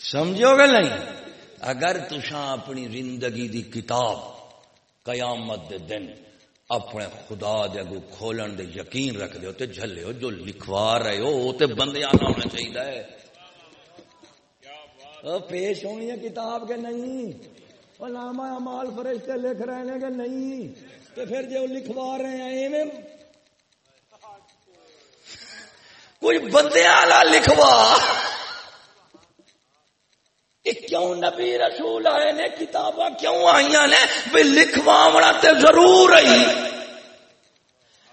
سمجھو گے نہیں؟ اگر تسا اپنی زندگی دی کتاب قیامت دے دن اپنے خدا دے اگو کھولن دے یقین رکھ دے تے جھلے ہو، جو لکھوا رہے ہو تے بندے آنا ہونا چاہیے پیش ہونی ہے کتاب کے نہیں؟ ناما امال فرشتے لکھ رہے ہیں کہ نہیں؟ تو پھر جو لکھوا رہے ہیں، ایویں کوئی بندے آلہ لکھوا۔ کیوں نبی رسول آئے نے کتاباں کیوں آئی نے؟ بھی لکھوا تے ضرور آئی۔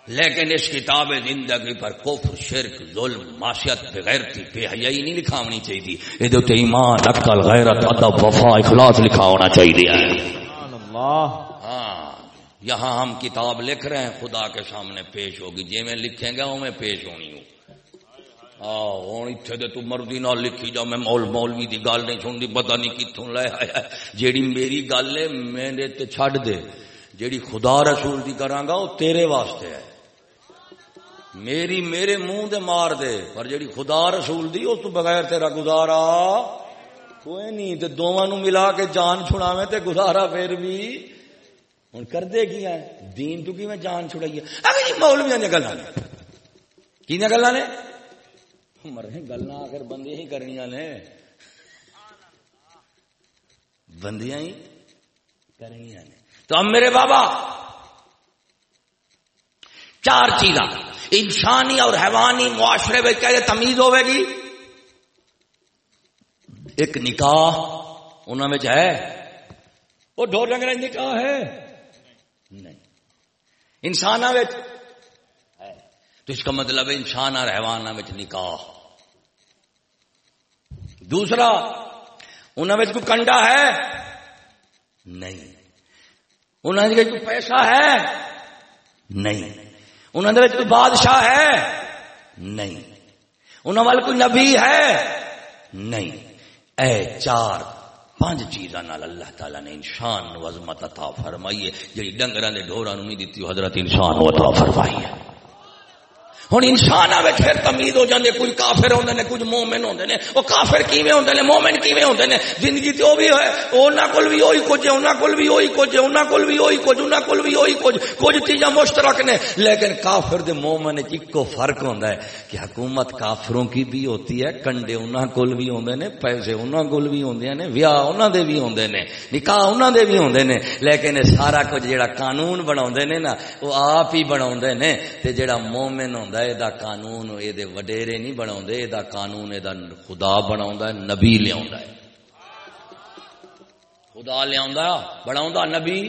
لیکن اس کتاب زندگی پر کفر شرک ظلم معاشیت بغیر تھی بے حیائی نہیں لکھاونی چاہیے۔ یہ ایمان عقل غیرت ادب وفا اخلاص لکھا ہونا چاہیے ہاں یہاں ہم کتاب لکھ رہے ہیں خدا کے سامنے پیش ہوگی۔ جی میں لکھیں گے وہ میں پیش ہونی ہوں۔ ہوں اتنے تو مرضی نہ لکھی جا میں مول مولوی دی گل نہیں سنتی پتا نہیں کتوں لے آیا جیڑی میری گل ہے میرے تے چھڈ دے جیڑی خدا رسول دی کراں گا وہ تیرے واسطے ہے میری میرے منہ دے مار دے پر جیڑی خدا رسول دی اس تو بغیر تیرا گزارا کوئی نہیں تے دونوں نو ملا کے جان چھڑاویں تے گزارا پھر بھی ہوں کر دے کی ہے دین تو کی میں جان چھڑائی ہے اگر جی مولویاں نے گلاں نے کی گلاں نے مرے گلا آخر بندے ہی کرنی نے بندیاں ہی کرنی نے تو اب میرے بابا، چار چیزاں، انسانی اور حیوانی معاشرے میں کیا تمیز ہوے گی؟ ایک نکاح انہوں میں ہے، وہ ڈور ڈنگر نکاح ہے۔ نہیں۔ انسان تو اس کا مطلب ہے انسان اور حیوان نکاح۔ دوسرا انہوں میں کوئی کنڈا ہے؟ نہیں۔ انہوں نے کوئی پیسہ ہے؟ نہیں۔ انہوں نے کوئی بادشاہ ہے؟ نہیں۔ انہوں والے کوئی نبی ہے؟ نہیں۔ اے چار، پانچ چیزاں اللہ تعالیٰ نے انسان وزمت عطا فرمائی ہے جی ڈنگر نے ڈورا نہیں دیتی حضرت انسان عطا فرمائی ہے۔ ہوں انسان پھر تمیز ہو جاتے کچھ کافر ہوتے ہیں کچھ مومن ہوتے ہیں وہ کافر کیویں ہوتے ہیں مومن کیویں ہوتے ہیں زندگی تو بھی ہے انہوں کو بھی وہی کچھ ہے انہوں کو بھی وہی کچھ ہے انہوں کو بھی وہی کچھ انہوں کو بھی وہی کچھ۔ کچھ چیزاں مشترک نے۔ لیکن کافر دے مومن ایک فرق ہوتا ہے کہ حکومت کافروں کی بھی ہوتی ہے، کنڈے انہوں کو بھی ہوتے ہیں پیسے انہوں کو بھی ہوتے ہیں ویاہ انہوں دے بھی ہوتے ہیں نکاح انہوں دے بھی ہوتے ہیں لیکن سارا کچھ جڑا قانون بنا نا، وہ آپ ہی بنا جڑا مومن ہوندا ہوتا دا قانون یہ وڈیرے نہیں بنا دا قانون یہ خدا بنا نبی لیا خدا لیا بڑا نبی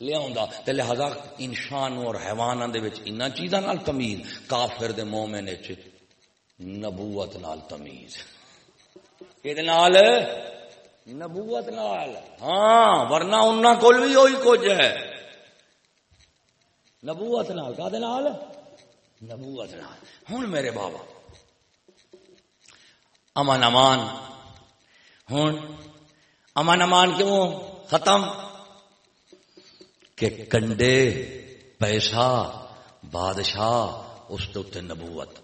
لیا تے لہذا انسان اور حیوانوں ان چیزاں تمیز، کافر دے مومن چ نبوت نال تمیز۔ یہ نبوت نال ہاں ورنہ انہوں کو بھی وہی کچھ ہے۔ نبوت نال کا دے نال؟ نبوت نال ہوں میرے بابا۔ امن امان۔ ہوں امن امان کیوں؟ ختم۔ کہ کنڈے، پیسہ، بادشاہ، اس کے نبوت۔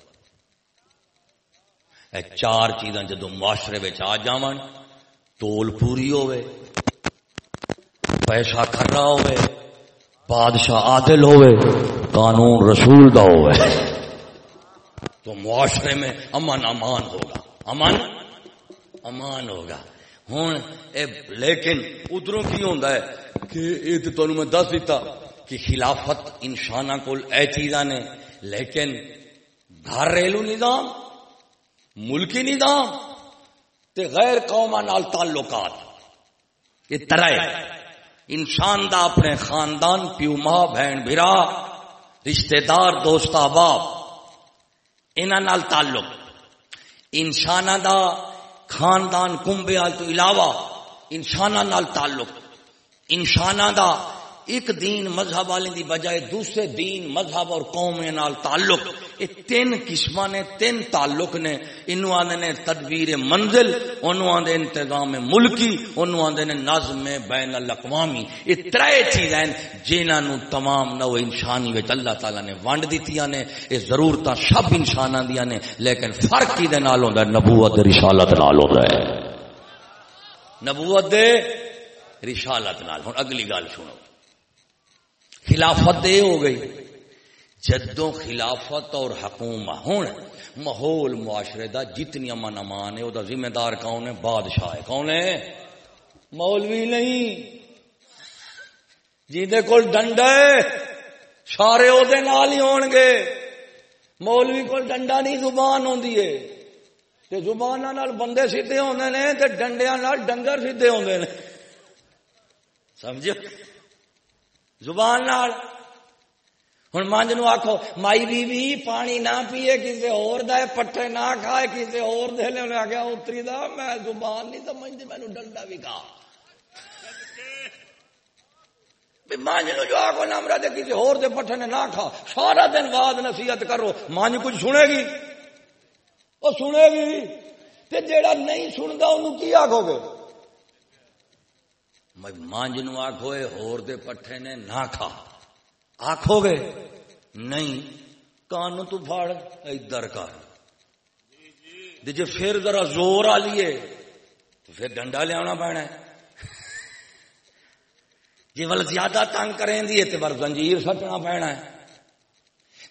اے چار چیزاں جدو معاشرے آ جا تول پوری ہوئے پیسہ کھرا ہوئے بادشاہ عادل ہوئے قانون رسول دا ہوئے۔ تو معاشرے میں امن امان ہوگا۔ امن امان ہوگا۔ ہوں لیکن ادھروں کی ہوتا ہے کہ یہ تو تمہیں میں دس دیتا کہ خلافت انسان کو اے چیزاں نے، لیکن گھریلو نظام، ملکی نظام تے غیر قوما نال تعلقات۔ یہ طرح انسان دا اپنے خاندان، پیو ماں، بہن برا رشتہ دار، دوست احباب، انہاں تعلق۔ انسان دا خاندان کنبے تو علاوہ انسان تعلق۔ انسان دا ایک دین مذہب والے دی بجائے دوسرے دین مذہب اور قوم نال تعلق۔ یہ تین قسم نے، تین تعلق نے۔ انہوں آدھے نے تدبیر منزل، انہوں آدھے انتظام ملکی، انہوں آدھے نے نظم بین الاقوامی۔ یہ تر چیز جنہوں تمام نو انسانی وچ اللہ تعالی نے ونڈ دیتی نے۔ یہ ضرورت سب انسانوں دیا نے۔ لیکن فرق کی دے نال ہوتا ہے، نبوت رسالت نال ہوتا ہے۔ نبوت دے رسالت نال۔ ہوں اگلی گل سنو۔ خلافت دے ہو گئی۔ جدوں خلافت اور حکومت ہوں ماحول، معاشرے دا جتنی امن امان ہے وہ ذمہ دار کون ہے؟ بادشاہ ہے۔ کون ہے؟ مولوی نہیں۔ جی کول ڈنڈا ہے سارے وہ ہی ہون گے۔ مولوی کو ڈنڈا نہیں، زبان ہوندی ہے۔ تے زبان نال بندے سیدھے ہوندے نے، تے ڈنڈیاں نال ڈنگر سیدھے ہوندے نے۔ سمجھو زبان نال۔ ہوں مانج نو آخو مائی بی بی پانی نہ پیے کسی اور پٹھے نہ کھائے کسی اور دے لے آ گیا اتری دا میں زبان نہیں سمجھتی مینو ڈنڈا بھی کھا۔ مانج نو جو آخو نمرا دے کسی اور دے پٹھے نے نہ کھا۔ سارا دن بعد نصیحت کرو، مانج کچھ سنے گی؟ وہ سنے گی؟ تے جیڑا نہیں سنتا انہوں کی آخو گے؟ مانج نو آخو ہور دے پٹھے نے نہ کھا۔ آخو گے، نہیں کان تو پھاڑ ادھر کر۔ جی پھر ذرا زور آ لیے، تو پھر ڈنڈا لیا پینا جی ول زیادہ تنگ کریں دیے تو بل زنجیر سٹنا پینا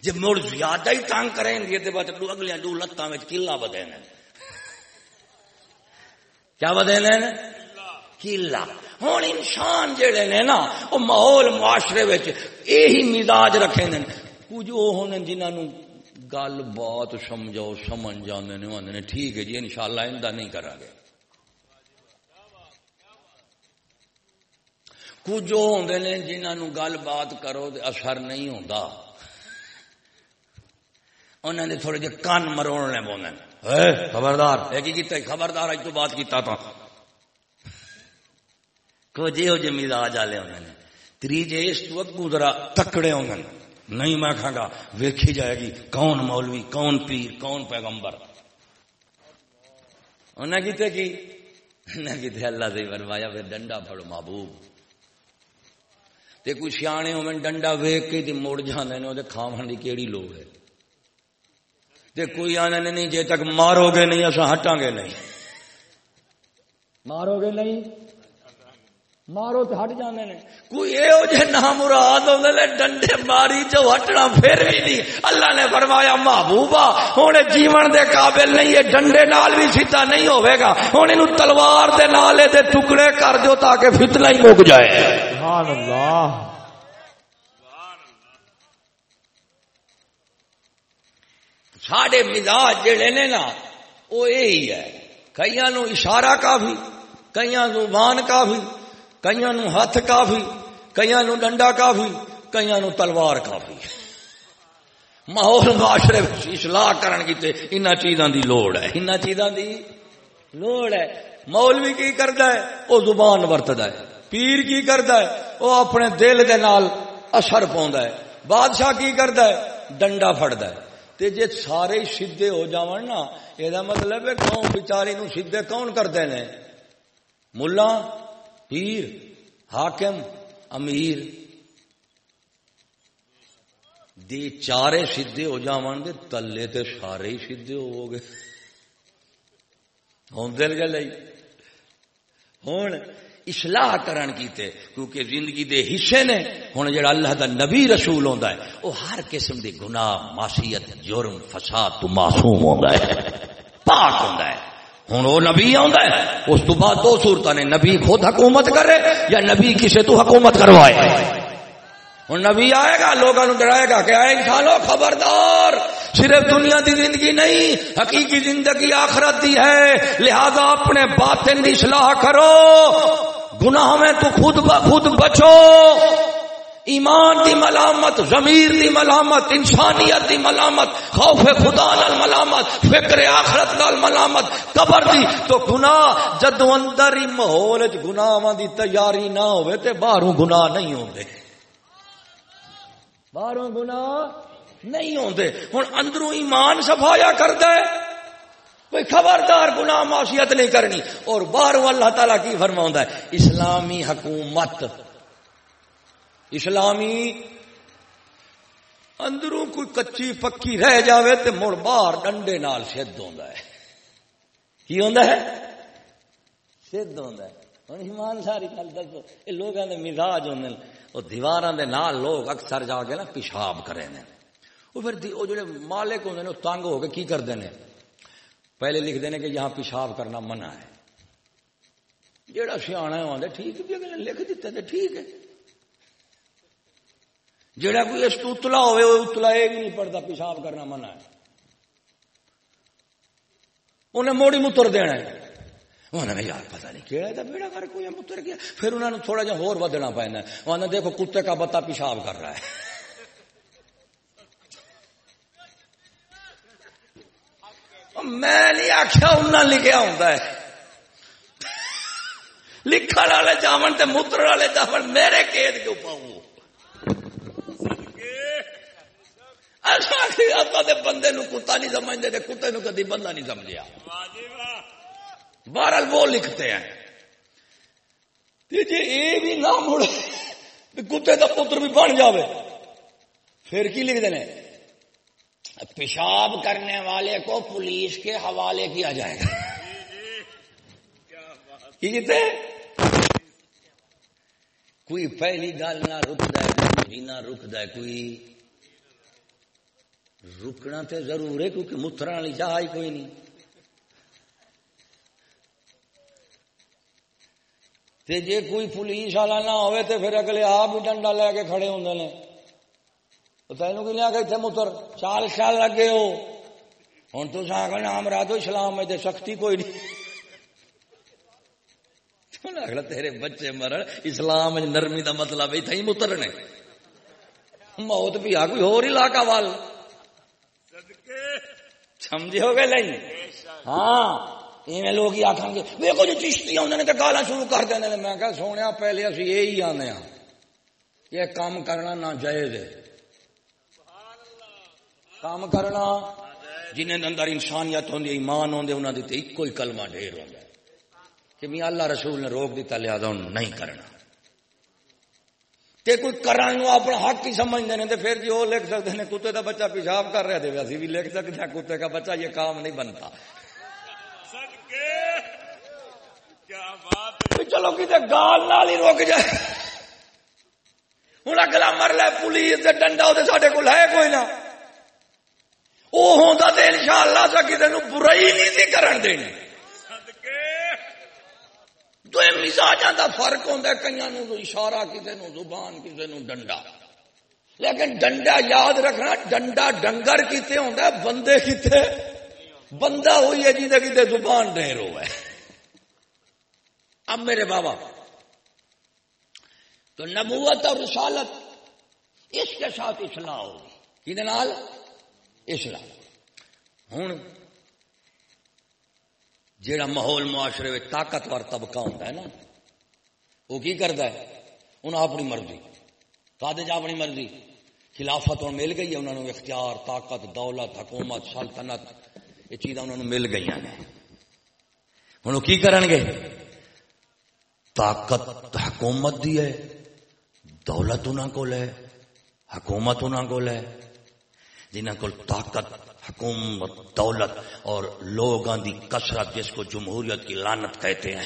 جی مڑ زیادہ ہی تنگ کریں دیے تو بس اگلے دو لتان میں کلا بدے کیا بدے کلا ہوں انسان جڑے نے نا وہ ماحول معاشرے یہی مزاج رکھے نے۔ کچھ وہ ہونے جنہوں گل بات سمجھاؤ، سمجھ جانے نے آدھے ٹھیک ہے جی ان شاء اللہ اندر نہیں کرا گے کچھ وہ ہوتے ہیں جنہوں گل بات کرو تو اثر نہیں ہوتا انہوں نے تھوڑے جہ کن مروڑنے پہ خبردار خبردار، اج تو بات کیتا تھا کچھ یہ جی مزاج والے انہوں نے۔ تیجے اس تو اگو ذرا تکڑے ہوں نہیں میں کھا گا ویکھی جائے گی۔ کون مولوی، کون پیر، کون پیغمبر؟ انہیں کیتے کی؟ انہیں کیتے اللہ سے فرمایا، پھر ڈنڈا پھڑو محبوب۔ تے کوئی سیانے ہو ڈنڈا ویک کے مڑ جانے نے کھاون کی کیڑی لوڑ ہے۔ تے کوئی آنے نہیں، جے تک مارو گے نہیں اصا ہٹاں گے نہیں۔ مارو گے نہیں؟ مارو تو ہٹ جانے نے کوئی یہ جہ نام مراد ہوتے ڈنڈے ماری جو ہٹنا پھر بھی نہیں اللہ نے فرمایا محبوبہ ہوں جیون دے قابل نہیں ہے ڈنڈے نال بھی سیتا نہیں ہوئے گا ہوں یہ تلوار دے نالے دے ٹکڑے کر دو تاکہ فتنہ ہی مک جائے سبحان اللہ ساڈے مزاج جڑے نے نا وہ یہی ہے کئی اشارہ کافی کئی زبان کافی کئی ہاتھ کافی کئی نو ڈنڈا کافی کئی تلوار کافی۔ ماحول معاشرے اصلاح کرن کی ان چیزاں دی لوڑ ہے۔ ان چیزاں دی لوڑ ہے۔ مولوی کی کردا ہے وہ زبان ورتدا ہے۔ پیر کی کردا ہے وہ اپنے دل دے نال اثر پوندا ہے۔ بادشاہ کی کردا ہے ڈنڈا پھڑدا ہے۔ تے جے سارے سیدھے ہو جاون نا اے دا مطلب ہے قوم بیچاری نو سیدھے کون کردے نے؟ ملا پیر، حاکم، امیر۔ دی چارے سیدھے ہو جاون دے، تلے تے سارے ہی سیدھے ہو گئے۔ ہوں دل گل ہوں اصلاح کرن کیتے، کیونکہ زندگی دے حصے نے ہوں جڑا اللہ دا نبی رسول ہوندا ہے وہ ہر قسم دی گناہ، معصیت، جرم، فساد تو معصوم ہوندا ہے۔ پاک ہوندا ہے۔ ہوں وہ نبی آندا ہے۔ اس تو بعد دو صورتاں نے، نبی خود حکومت کرے یا نبی کسے تو حکومت کروائے۔ ہوں نبی آئے گا لوگوں ڈرائے گا کہ آئے انسانوں خبردار، صرف دنیا دی زندگی نہیں، حقیقی زندگی آخرت دی ہے۔ لہذا اپنے باطن دی اصلاح کرو۔ گناہ میں تو خود بخود بچو۔ ایمان دی ملامت، ضمیر دی ملامت، انسانیت دی ملامت، خوف خدا نال ملامت، فکر آخرت نال ملامت، قبر دی۔ تو گناہ جدو اندر ہی ماحول گناہ دی تیاری نہ ہوئے تے باہروں گناہ نہیں ہوندے۔ باہروں گناہ نہیں ہوندے۔ ہن اندروں ایمان صفایا کردا ہے۔ کوئی خبردار گناہ معصیت نہیں کرنی۔ اور باہر اللہ تعالی کی فرما ہے، اسلامی حکومت اسلامی اندروں کوئی کچی پکی رہ جاوے تو مڑ باہر ڈنڈے نال سدھ ہے۔ کی ہوندا ہے؟ سدھ ہوندا ہے۔ ہوں ایمان ساری گل دسو یہ لوگوں کے مزاج ہوں وہ دیوار دے نال لوگ اکثر جا کے نا پیشاب کرے وہ پھر وہ جڑے مالک ہوں وہ تنگ ہو کے کی کرتے ہیں پہلے لکھ دینے کہ یہاں پیشاب کرنا منع ہے۔ جہاں سیاح آدھے ٹھیک بھی اگلے لکھ دیتے تو ٹھیک ہے۔ جہاں کوئی اس کو اتلا ہوئے، وہ اتلا یہ بھی نہیں پڑتا پیشاب کرنا منع ہے۔ انہیں موڑی متر دینا ہے۔ انہوں نے یار پتا نہیں کہڑا تھا بیڑا کر، کوئی متر گیا پھر انہوں نے تھوڑا جہا اور ودنا پہنا انہوں نے دیکھو، کتے کا بتا پیشاب کر رہا ہے۔ میں نہیں آخیا انہیں لکھا ہوتا ہے۔ لکھن والے جامن تے موتر والے جامن میرے کھیت کیوں پاؤں؟ بندے نو کتا نہیں سمجھتے کتے نو کدی بندہ نہیں سمجھا بہرحال وہ لکھتے ہیں۔ جی یہ بھی نہ مڑے کتے کا پتر بھی بن جاوے۔ پھر کی لکھتے ہیں پیشاب کرنے والے کو پولیس کے حوالے کیا جائے۔ گا کہتے کوئی پہلی گل نہ رکتا ہے۔ نہ رکتا ہے کوئی۔ رکنا تو ضرور ہے کیونکہ متر والی چاہ ہی کوئی نہیں۔ تے جے کوئی پولیس والا نہ ہوئے تے پھر اگلے آپ بھی ڈنڈا لے کے کھڑے ہوں نے۔ تینوں کی لیا کہ اتنے متر چال سال لگے ہو۔ ہوں تو آخر نام را دو اسلام میں سختی کوئی نہیں۔ اگلا تیرے بچے مرن، اسلام نرمی دا مطلب اتنا ہی متر نے موت بھی آ کوئی ہو علاقہ وال سمجھے ہو گئے نہیں ہاں ایویں لوگ ہی آخان گے ویکو جی چشتی آدھے تو گالا شروع کر دیں میں کہ سونے پہلے اسی یہی آنے ہاں یہ کام کرنا نہ جائز ہے کام کرنا جنہیں اندر انسانیت ہوندی ایمان ہوندے انہوں نے ایک ہی کلمہ ڈھیر ہے کہ میاں اللہ رسول نے روک دیتا لہذا نہیں کرنا تے کوئی کرن اپنا حق ہی سمجھتے ہیں تو پھر جی وہ لکھ سکتے ہیں کتے کا بچہ پیشاب کر رہے تھے اسی بھی لکھ سکتے ہیں کتے کا بچہ یہ کام نہیں بنتا۔ چلو کتنے گال نال ہی روک جائے۔ ہوں اگلا مر لے پولیس ڈنڈا وہ سارے کو ہے کوئی نہ۔ وہ ہوتا تو ان شاء اللہ کسی برائی نہیں کرن دینی۔ تو مزاجا کا فرق ہوتا ہے کئی اشارہ کسی نو زبان کسی نو ڈنڈا۔ لیکن ڈنڈا یاد رکھنا، ڈنڈا ڈنگر کتنے ہوتا ہے، بندے کتنے بندہ ہوئی ہے جی کتنے زبان ڈیر ہوا ہے اب میرے بابا، تو نبوت اور رسالت اس کے ساتھ اصلاح ہوگی۔ کہ اصلاح۔ ہوں جیڑا ماحول معاشرے میں طاقتور طبقہ ہوتا ہے نا، وہ کی کرتا ہے؟ انہیں اپنی مرضی۔ کادے جا اپنی مرضی؟ خلافت ہوں مل گئی ہے انہوں نے اختیار، طاقت، دولت، حکومت، سلطنت، یہ چیزاں انہوں نے مل گئی ہیں ہوں کی کرن گے؟ طاقت حکومت دی ہے، دولت انہوں کو ہے، حکومت انہوں کو ہے۔ جنہ کو طاقت حکومت، دولت اور لوگوں دی کثرت جس کو جمہوریت کی لانت کہتے ہیں۔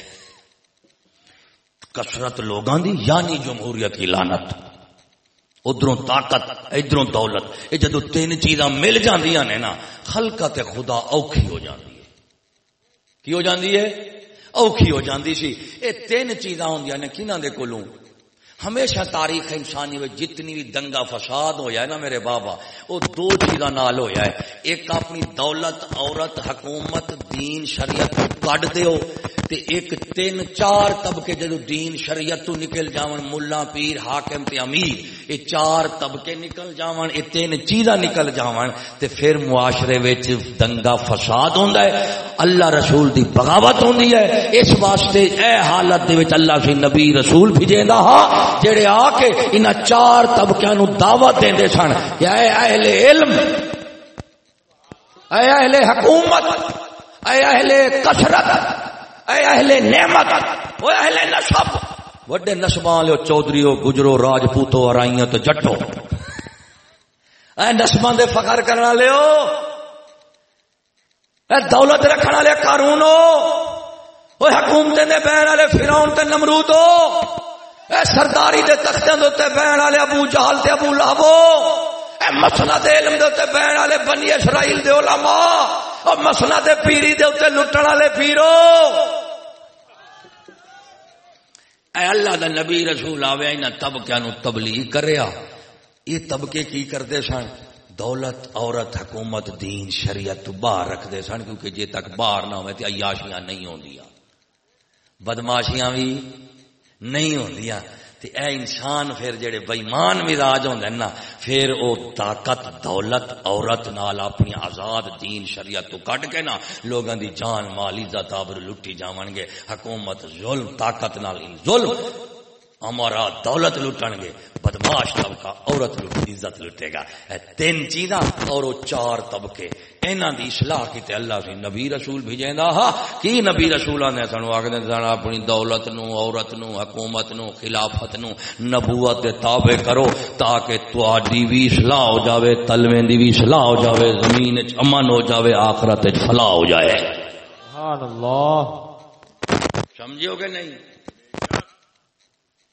کثرت لوگوں دی یعنی جمہوریت کی لانت ادھروں طاقت، ادھروں دولت۔ یہ جدو تین چیزاں مل جاندیاں نے نا، خلقت خدا اوکھی ہو جاندی ہے۔ کی ہو جاندی ہے؟ اوکھی ہو جاندی سی۔ یہ تین چیزاں ہوندیاں نے کنہاں دے کولوں؟ ہمیشہ تاریخ انسانی میں جتنی بھی دنگا فساد ہویا ہے نا میرے بابا، وہ دو چیزاں نال ہویا ہے۔ ایک اپنی دولت، عورت، حکومت، دین، شریعت کڈ دیو، تے ایک تین چار طبقے جدو دین، شریعت تو نکل جاون ملا پیر، حاکم تے امیر، یہ چار طبقے نکل جاون، یہ تین چیزاں نکل جاون، تے پھر معاشرے وچ دنگا فساد ہوندا ہے، اللہ رسول دی بغاوت ہوندی ہے۔ اس واسطے اے حالت دے وچ اللہ سی نبی رسول بھیجیندا ہا جڑے آ کے انہاں چار طبقیاں نو دعوت دیندے سن، کہ اے اہل علم، اے اہل حکومت، اے اہل کثرت، اے اہل نعمت او اہل نسب وڈے نسباں لو چودھریو گجرو، راجپوتو، ارائیاں تو جٹو اے نسباں دے فخر کرن والے اے دولت رکھن والے قارونو او حکومت دے بہن والے فرعون تے نمرود او اے سرداری دے تختیاں دے تے بہن والے ابو جہل تے ابو لہب، اے مسند علم دے تے بہن والے بنی اسرائیل دے علماء، او مسند پیری دے تے لٹن والے پیرو۔ اے اللہ دا نبی رسول آوے، انہاں طبقیاں نو تبلیغ کریا۔ یہ طبقے کی کرتے سن؟ دولت، عورت، حکومت، دین، شریعت باہر رکھتے سن، کیونکہ جے تک باہر نہ ہوئے تو عیاشیاں نہیں ہوندیاں۔ بدماشیاں بھی نہیں ہوندیاں۔ تے اے انسان پھر جڑے بےمان مزاج ہوندے نا، پھر او طاقت، دولت، عورت نال اپنی آزاد دین، شریعت تو کٹ کے نا لوگاں دی جان، مال، عزت، آبر لٹی جاون گے۔ حکومت ظلم، طاقت نال ظلم۔ ہمارا دولت لٹن گے، بدماش طبقہ عورت لٹ عزت لٹے گا۔ اے تین چیزاں اور وہ چار طبقے۔ انہاں دی اصلاح کیتے اللہ سے نبی رسول بھیجیندا ہا۔ کی نبی رسولاں نے سانو آکھدے سن اپنی دولت نو عورت نو حکومت نو خلافت نو نبوت دے تابع کرو تاکہ تواڈی بھی اصلاح ہو جاوے تلویں دی بھی اصلاح ہو جاوے زمین وچ امن ہو جاوے آخرت وچ فلاح ہو جائے۔ سبحان اللہ۔ سمجھو کہ نہیں؟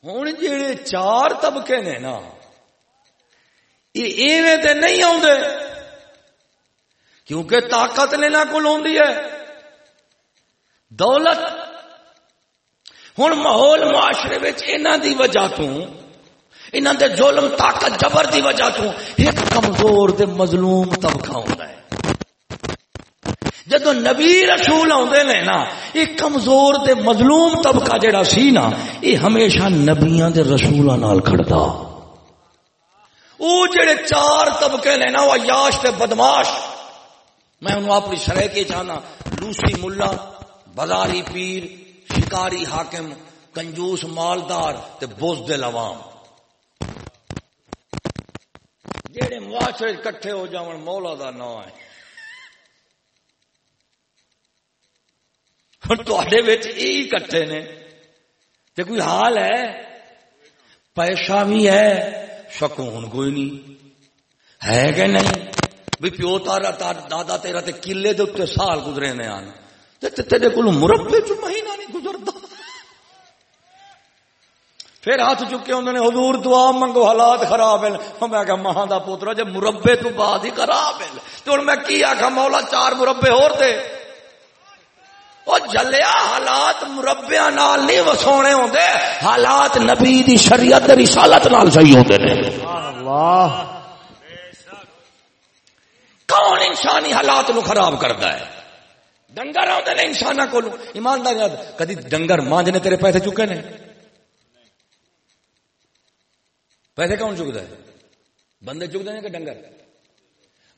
ہوں جڑے چار طبقے نے نا یہ ایویں تے نہیں آدھے کیونکہ طاقت نے کول آدھی ہے۔ دولت۔ ہوں ماحول معاشرے انہوں دی وجہ تو انہوں دے ظلم، طاقت، جبر دی وجہ تو ایک کمزور دے مظلوم طبقہ ہوتا ہے۔ جدو نبی رسول آدھے نے نا یہ کمزور دے مظلوم طبقہ جڑا سی نا یہ ہمیشہ نبیاں دے رسولوں نال کھڑتا وہ جڑے چار طبقے نے نا، وہ یاش تے بدماش میں انہوں اپنی شرح کے چاہنا لوسی ملا، بازاری پیر، شکاری حاکم، کنجوس مالدار تے بوزدل عوام۔ جڑے معاشرے کٹھے ہو جاون، مولا دا نام ہے۔ ہوں کٹھے نے۔ تے کوئی حال ہے؟ پیسہ بھی ہے سکون کوئی نہیں۔ ہے کہ نہیں؟ بھی پیو تارا تار دادا تیرا تے کلے دے اتنے سال گزرے نے آن۔ تے تیرے کو مربے چ مہینہ نہیں گزرتا۔ پھر ہاتھ چکے انہوں نے، حضور دعا منگو، حالات خراب ہیں۔ میں کہا ماں دا پوترا، جب مربے تو بعد ہی خراب ہے تو ہوں میں کی آخا مولا چار مربے اور دے۔ وہ جلیا حالات مربیا نال نہیں وسونے ہوندے حالات نبی دی شریعت رسالت نال صحیح ہوندے نے۔ اللہ۔ کون انسانی حالات نو خراب کرتا ہے؟ ڈنگر آتے نے انسان کو ایماندار کدی ڈنگر مانج نے تیرے پیسے چکے نے؟ پیسے کون چکتا ہے؟ بندے چکتے ہیں کہ ڈنگر؟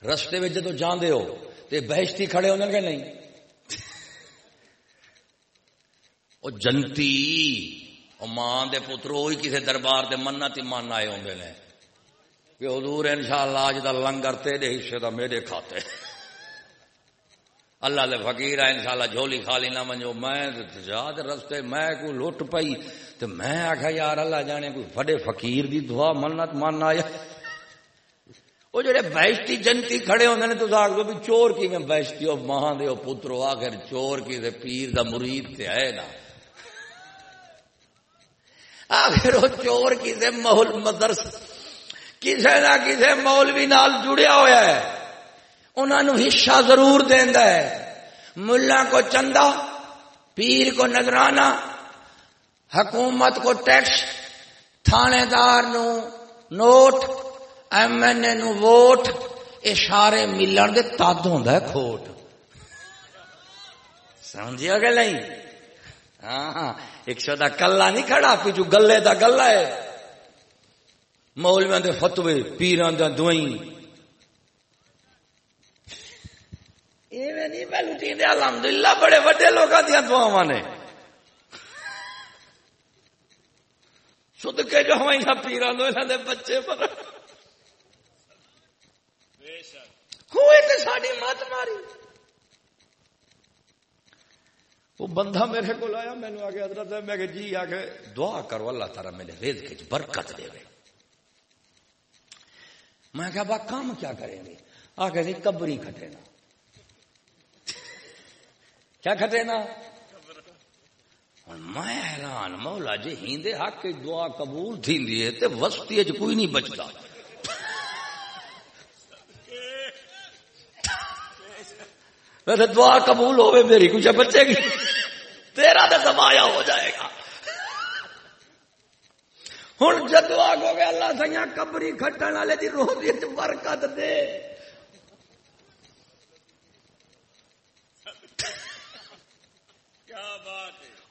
رستے میں جدو جانے ہو تو بہشتی کھڑے ہونے کہ نہیں؟ وہ جنتی وہ ماں دے پترو ہی کسی دربار دے منت ہی من آئے ہوں نے۔ کہ حضور انشاءاللہ آج دا لنگر تیرے حصے دا میرے کھاتے اللہ دے فقیر ہے انشاءاللہ جھولی خالی نہ منجو۔ میں جاد رستے، میں کوئی لٹ پئی۔ تو میں آخا یار اللہ جانے کوئی بڑے فقیر دی دعا، منت من آیا وہ جڑے بہشتی جنتی کھڑے ہوندے نے تو آخ دو بھی چور کی میں بہشتی ہو ماں دے پترو آخر چور کی دے، پیر دا مرید تے ہے نا۔ آخر وہ چور کی کسی ماحول مدرس۔ کسی نہ کسی مولوی نال جڑیا ہوا ہے۔ انہوں نے حصہ ضرور دینا ہے۔ ملا کو چندہ پیر کو نظرانہ حکومت کو ٹیکس تھانے دار نو نوٹ، ایم این اے نو ووٹ اشارے ملن دے تد ہوتا ہے کھوٹ۔ سمجھیا کہ نہیں؟ ہاں ہاں ایک سو کلا نہیں کھڑا پیچھو گلے دا گلا ہے۔ مولویاں دے فتوے پیران دا دوئیں۔ ایویں نہیں میں لٹی دے، الحمدللہ بڑے بڑے لوگاں دیاں دعاواں نے۔ صدقے جو ہوئیں پیران دو انہاں دے بچے پر۔ ہوئے تے ساڈی مت ماری۔ وہ بندہ میرے کو آیا میں نے آگے حضرت میں کہ جی آگے دعا کرو، اللہ تعالیٰ میرے ریز کے برکت دے۔ گئے میں کہا با کام کیا کریں گے؟ آگے جی قبری کھٹے نا کیا کھٹے نا میں حیران، مولا جی ہیندے حق کی دعا قبول تھی دیے تے وسطی اج کوئی نہیں بچتا۔ ویسے دعا قبول ہوئے، میری کچھ بچے گی۔ تیرا تو دبایا ہو جائے گا۔ ہوں جدو آگو گے اللہ سیا کبری کھٹن والے کی روزی برکت دے۔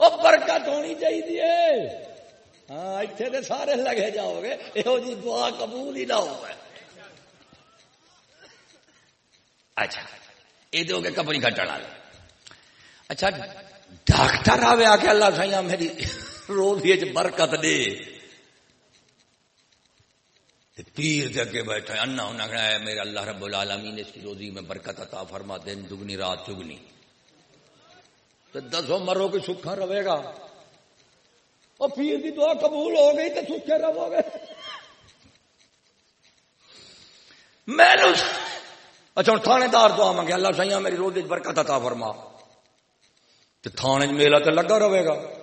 وہ برکت ہونی چاہیے ہاں اتنے سارے لگے جاؤ گے یہ جی دعا قبول ہی نہ ہو اچھا یہ دو گے کپڑی کٹن والے۔ اچھا ڈاکٹر آوے آ کے اللہ سائیں میری روزی برکت دے۔ پیر دے اگے بیٹھا انا انہیں کہا ہے، میرے اللہ رب العالمین، اس کی روزی میں برکت عطا فرما دن دگنی، رات چگنی تو دسو مرو کی سکھا رہے گا۔ اور پیر دی دعا قبول ہو گئی تو سکھے رہو گے۔ میں اچھا ہوں تھانے دار دعا منگے اللہ سائیں میری روزی برکت عطا فرما۔ تو تھانے میلہ تو لگا رہے گا۔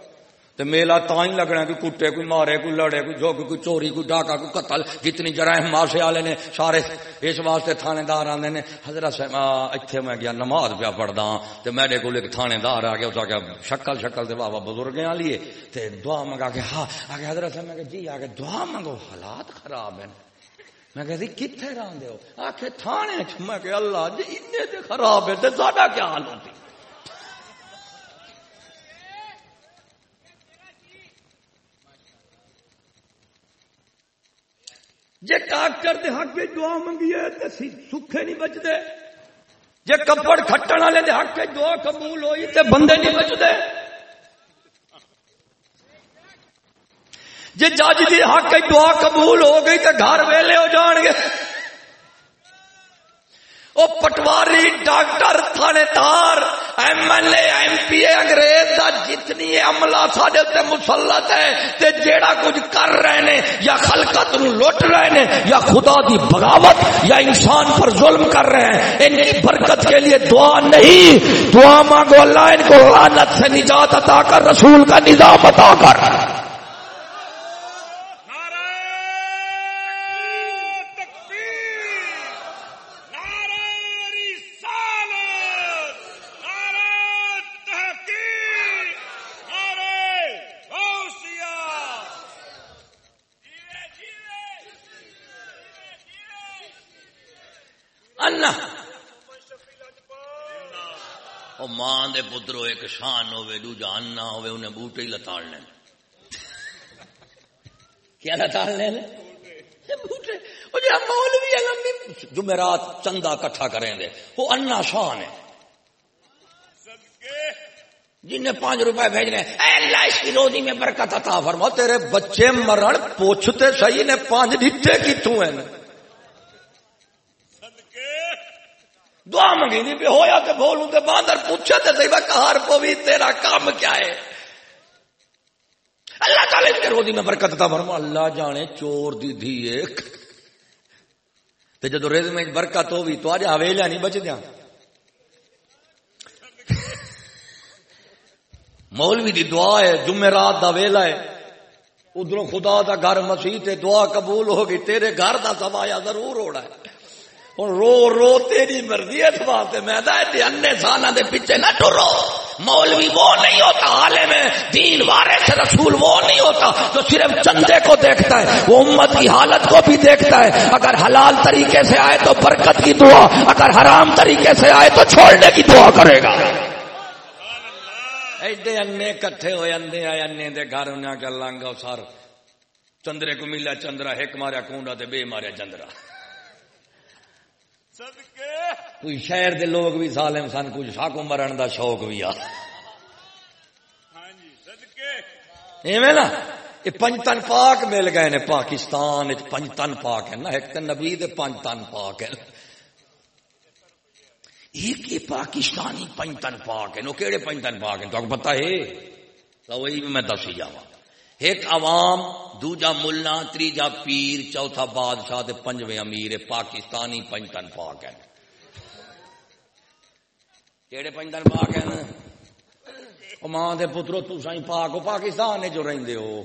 تو میلہ تا ہی لگنا کوئی کٹے کوئی مارے، کوئی لڑے، کوئی جو کوئی چوری، کوئی ڈاکا کوئی قتل، جتنی جرائم ماسے والے نے سارے اس واسطے تھانے دار آتے ہیں حضرت صاحب اتنے میں گیا، نماز پیا پڑھتا ہاں تو میرے کو ایک تھانے دار آ گیا، اس آ شکل شکل سے بابا بزرگ لیے تے دعا منگا کے ہاں آ کے حضرت صاحب، میں کہ جی آ کے دعا منگو، حالات خراب ہیں۔ میں کہ جی، کتنے رہتے ہو؟ آ کے تھانے، میں کہ اللہ جی ان خراب ہے تو کیا حال ہوتی جی ڈاکٹر دے حق دعا منگی ہے تو سکھے نہیں بچتے جی کپڑ کھٹن والے دے حق دعا قبول ہوئی تو بندے نہیں بچتے جی جج دی حق دعا قبول ہو گئی تو گھر ویلے ہو جان گے۔ وہ پٹواری ڈاکٹر تھانے دار M L A M P A انگریز دا جتنی عملہ ساڈے تے مسلط ہے تے جیڑا کچھ کر رہے نے یا خلقت نو لوٹ رہے نے یا خدا دی بغاوت یا انسان پر ظلم کر رہے ہیں ان کی برکت کے لیے دعا نہیں دعا مانگو اللہ ان کو لعنت سے نجات عطا کر رسول کا نظام عطا کر ماں دے پترو ایک شان ہوے دو جان نہ ہوے انہیں بوٹے ہی لتاڑ لیں کیا لتاڑ لین؟ بوٹے۔ او لیں مولوی جمعرات چندہ کٹھا کریں گے وہ انا شان ہے۔ جن پانچ روپے بھیجنے اے اللہ، اس کی روزی میں برکت عطا فرما۔ تیرے بچے مرن پوچھتے صحیح نے پانچ دیتے کی تو ہیں۔ دعا منگی پہ ہویا کہ بولوں تے باندر پوچھے تے صحیح کہار کو بھی تیرا کام کیا ہے؟ اللہ تعالی اس کے روزی میں برکت عطا فرما۔ اللہ جانے چور دی دھی ایک۔ تے جدو ریز میں برکت ہوئی تو آج حویلیاں نہیں بچ دیاں مولوی دی دعا ہے جمعرات دا ویلا ہے۔ ادھر خدا دا گھر مسیح تے دعا قبول ہوگی، تیرے گھر دا سوایا ضرور ہونا ہے۔ ہوں رو رو تیری مرضی اس واسطے میں انے سانا دے پیچھے نہ ٹرو مولوی وہ نہیں ہوتا عالم دین وارے سے رسول وہ نہیں ہوتا جو صرف چندے کو دیکھتا ہے وہ امت کی حالت کو بھی دیکھتا ہے اگر حلال طریقے سے آئے تو برکت کی دعا اگر حرام طریقے سے آئے تو چھوڑنے کی دعا کرے گا ایڈے انے کٹھے ہوئے اندے آئے انے دے گھر انہیں کہ لانگا چندرے کو ملا چندرا ایک ماریا کونڈا تے بے ماریا چندرا کوئی شہر دے لوگ بھی سالم سن کچھ ساکو مرن دا شوق بھی آ۔ ایویں نا یہ پنجتن پاک مل گئے نے پاکستان پنجتن پاک ہے نا ایک نبی دے پنجتن پاک ہے۔ ایک یہ پاکستانی پنجتن پاک ہے نو کہڑے پنجتن پاک ہیں؟ تو پتا ہے؟ تو وہی میں دسی جاوا ایک عوام دوجا ملا تیجا پیر چوتھا بادشاہ دے پنجویں امیر پاکستانی پنجتن پاک ہے کہڑے پنجتن پاک ہیں ماں دے پترو تو پاک پاکستان جو رہندے ہو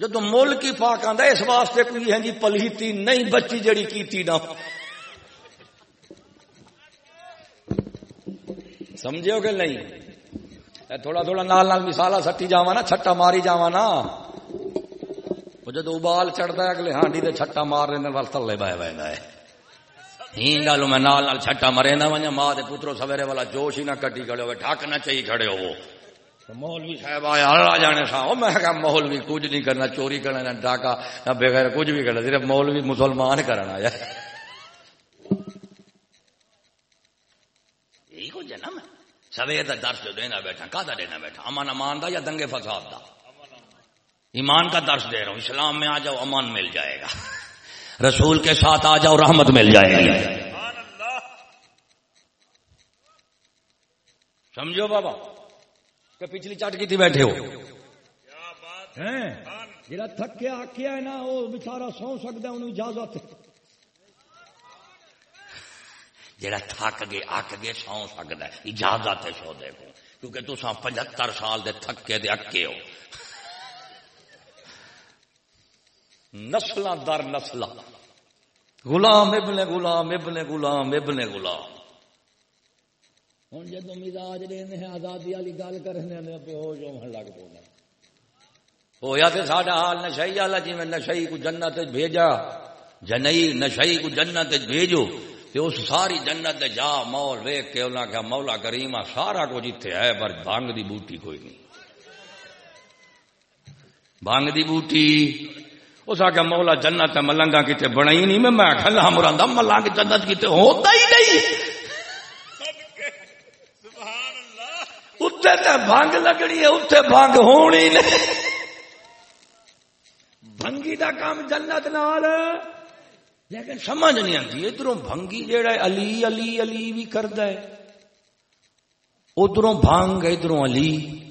جدو ملک ہی پاک آندا اس واسطے کوئی ہے جی پلیتی نہیں بچی جڑی کیتی نہ سمجھو کہ نہیں تھوڑا تھوڑا نال نال مثالا سٹی جا نا چھٹا ماری جا نا جدو ابال چڑھتا ہے اگلے ہانڈی دے چھٹا مار رہے وال تھلے بہ بہ ہی گل میں نال نال چھٹا مرے نہ ونجا ماں دے پترو سویرے والا جوش ہی نہ کٹی کھڑے ہوئے ٹھاک نہ چاہیے کھڑے ہو مولوی صاحب آیا اللہ جانے سا او میں کہا مولوی کچھ نہیں کرنا چوری کرنا نہ ڈاکا نہ بغیر کچھ بھی کرنا صرف مولوی مسلمان کرنا آیا یہی کو جنم ہے سویر کا درس جو دینا بیٹھا کا دینا بیٹھا امن امان دا یا دنگے فساد دا ایمان کا درس دے رہا ہوں اسلام میں آ جاؤ امان مل جائے گا رسول کے ساتھ آ جاؤ رحمت مل جائے گی۔ سمجھو بابا کہ پچھلی چٹ کی تھی بیٹھے ہو۔ جا تھکیا آکیا ہے نا وہ بچارا سو سکتا انہوں اجازت جڑا تھک گئے اک گئے سو سکتا ہے۔ اجازت ہے سو دے کو کیونکہ تو پچہتر سال دے تھکے دے اکے ہو۔ نسل در نسل غلام ابن غلام ابن غلام ابن غلام۔ ہوں جدو مزاج لینے ہیں آزادی والی گل کرنے ہو جو لگ پہ ہوا تو ساڈا حال نشئی والا جی میں نشئی کو جنت بھیجا جنئی نشئی کو جنت بھیجو تے اس ساری جنت جا مول ویک کے انہاں کہا مولا کریما سارا کچھ اتنے ہے پر بانگ دی بوٹی کوئی نہیں۔ بانگ دی بوٹی اس آگے مولا جنت ملنگا کتنے بنائی نہیں میں میں کھلا مراندا ملنگ جنت کتنے ہوتا ہی نہیں۔ اتنے تے بھنگ لگنی ہے اتنے بھنگ ہونی نہیں۔ بھنگی دا کام جنت نال۔ لیکن سمجھ نہیں آتی ادھر بھنگی جیڑا ہے علی علی علی بھی کرد ہے۔ ادھر بھنگ ادھر علی۔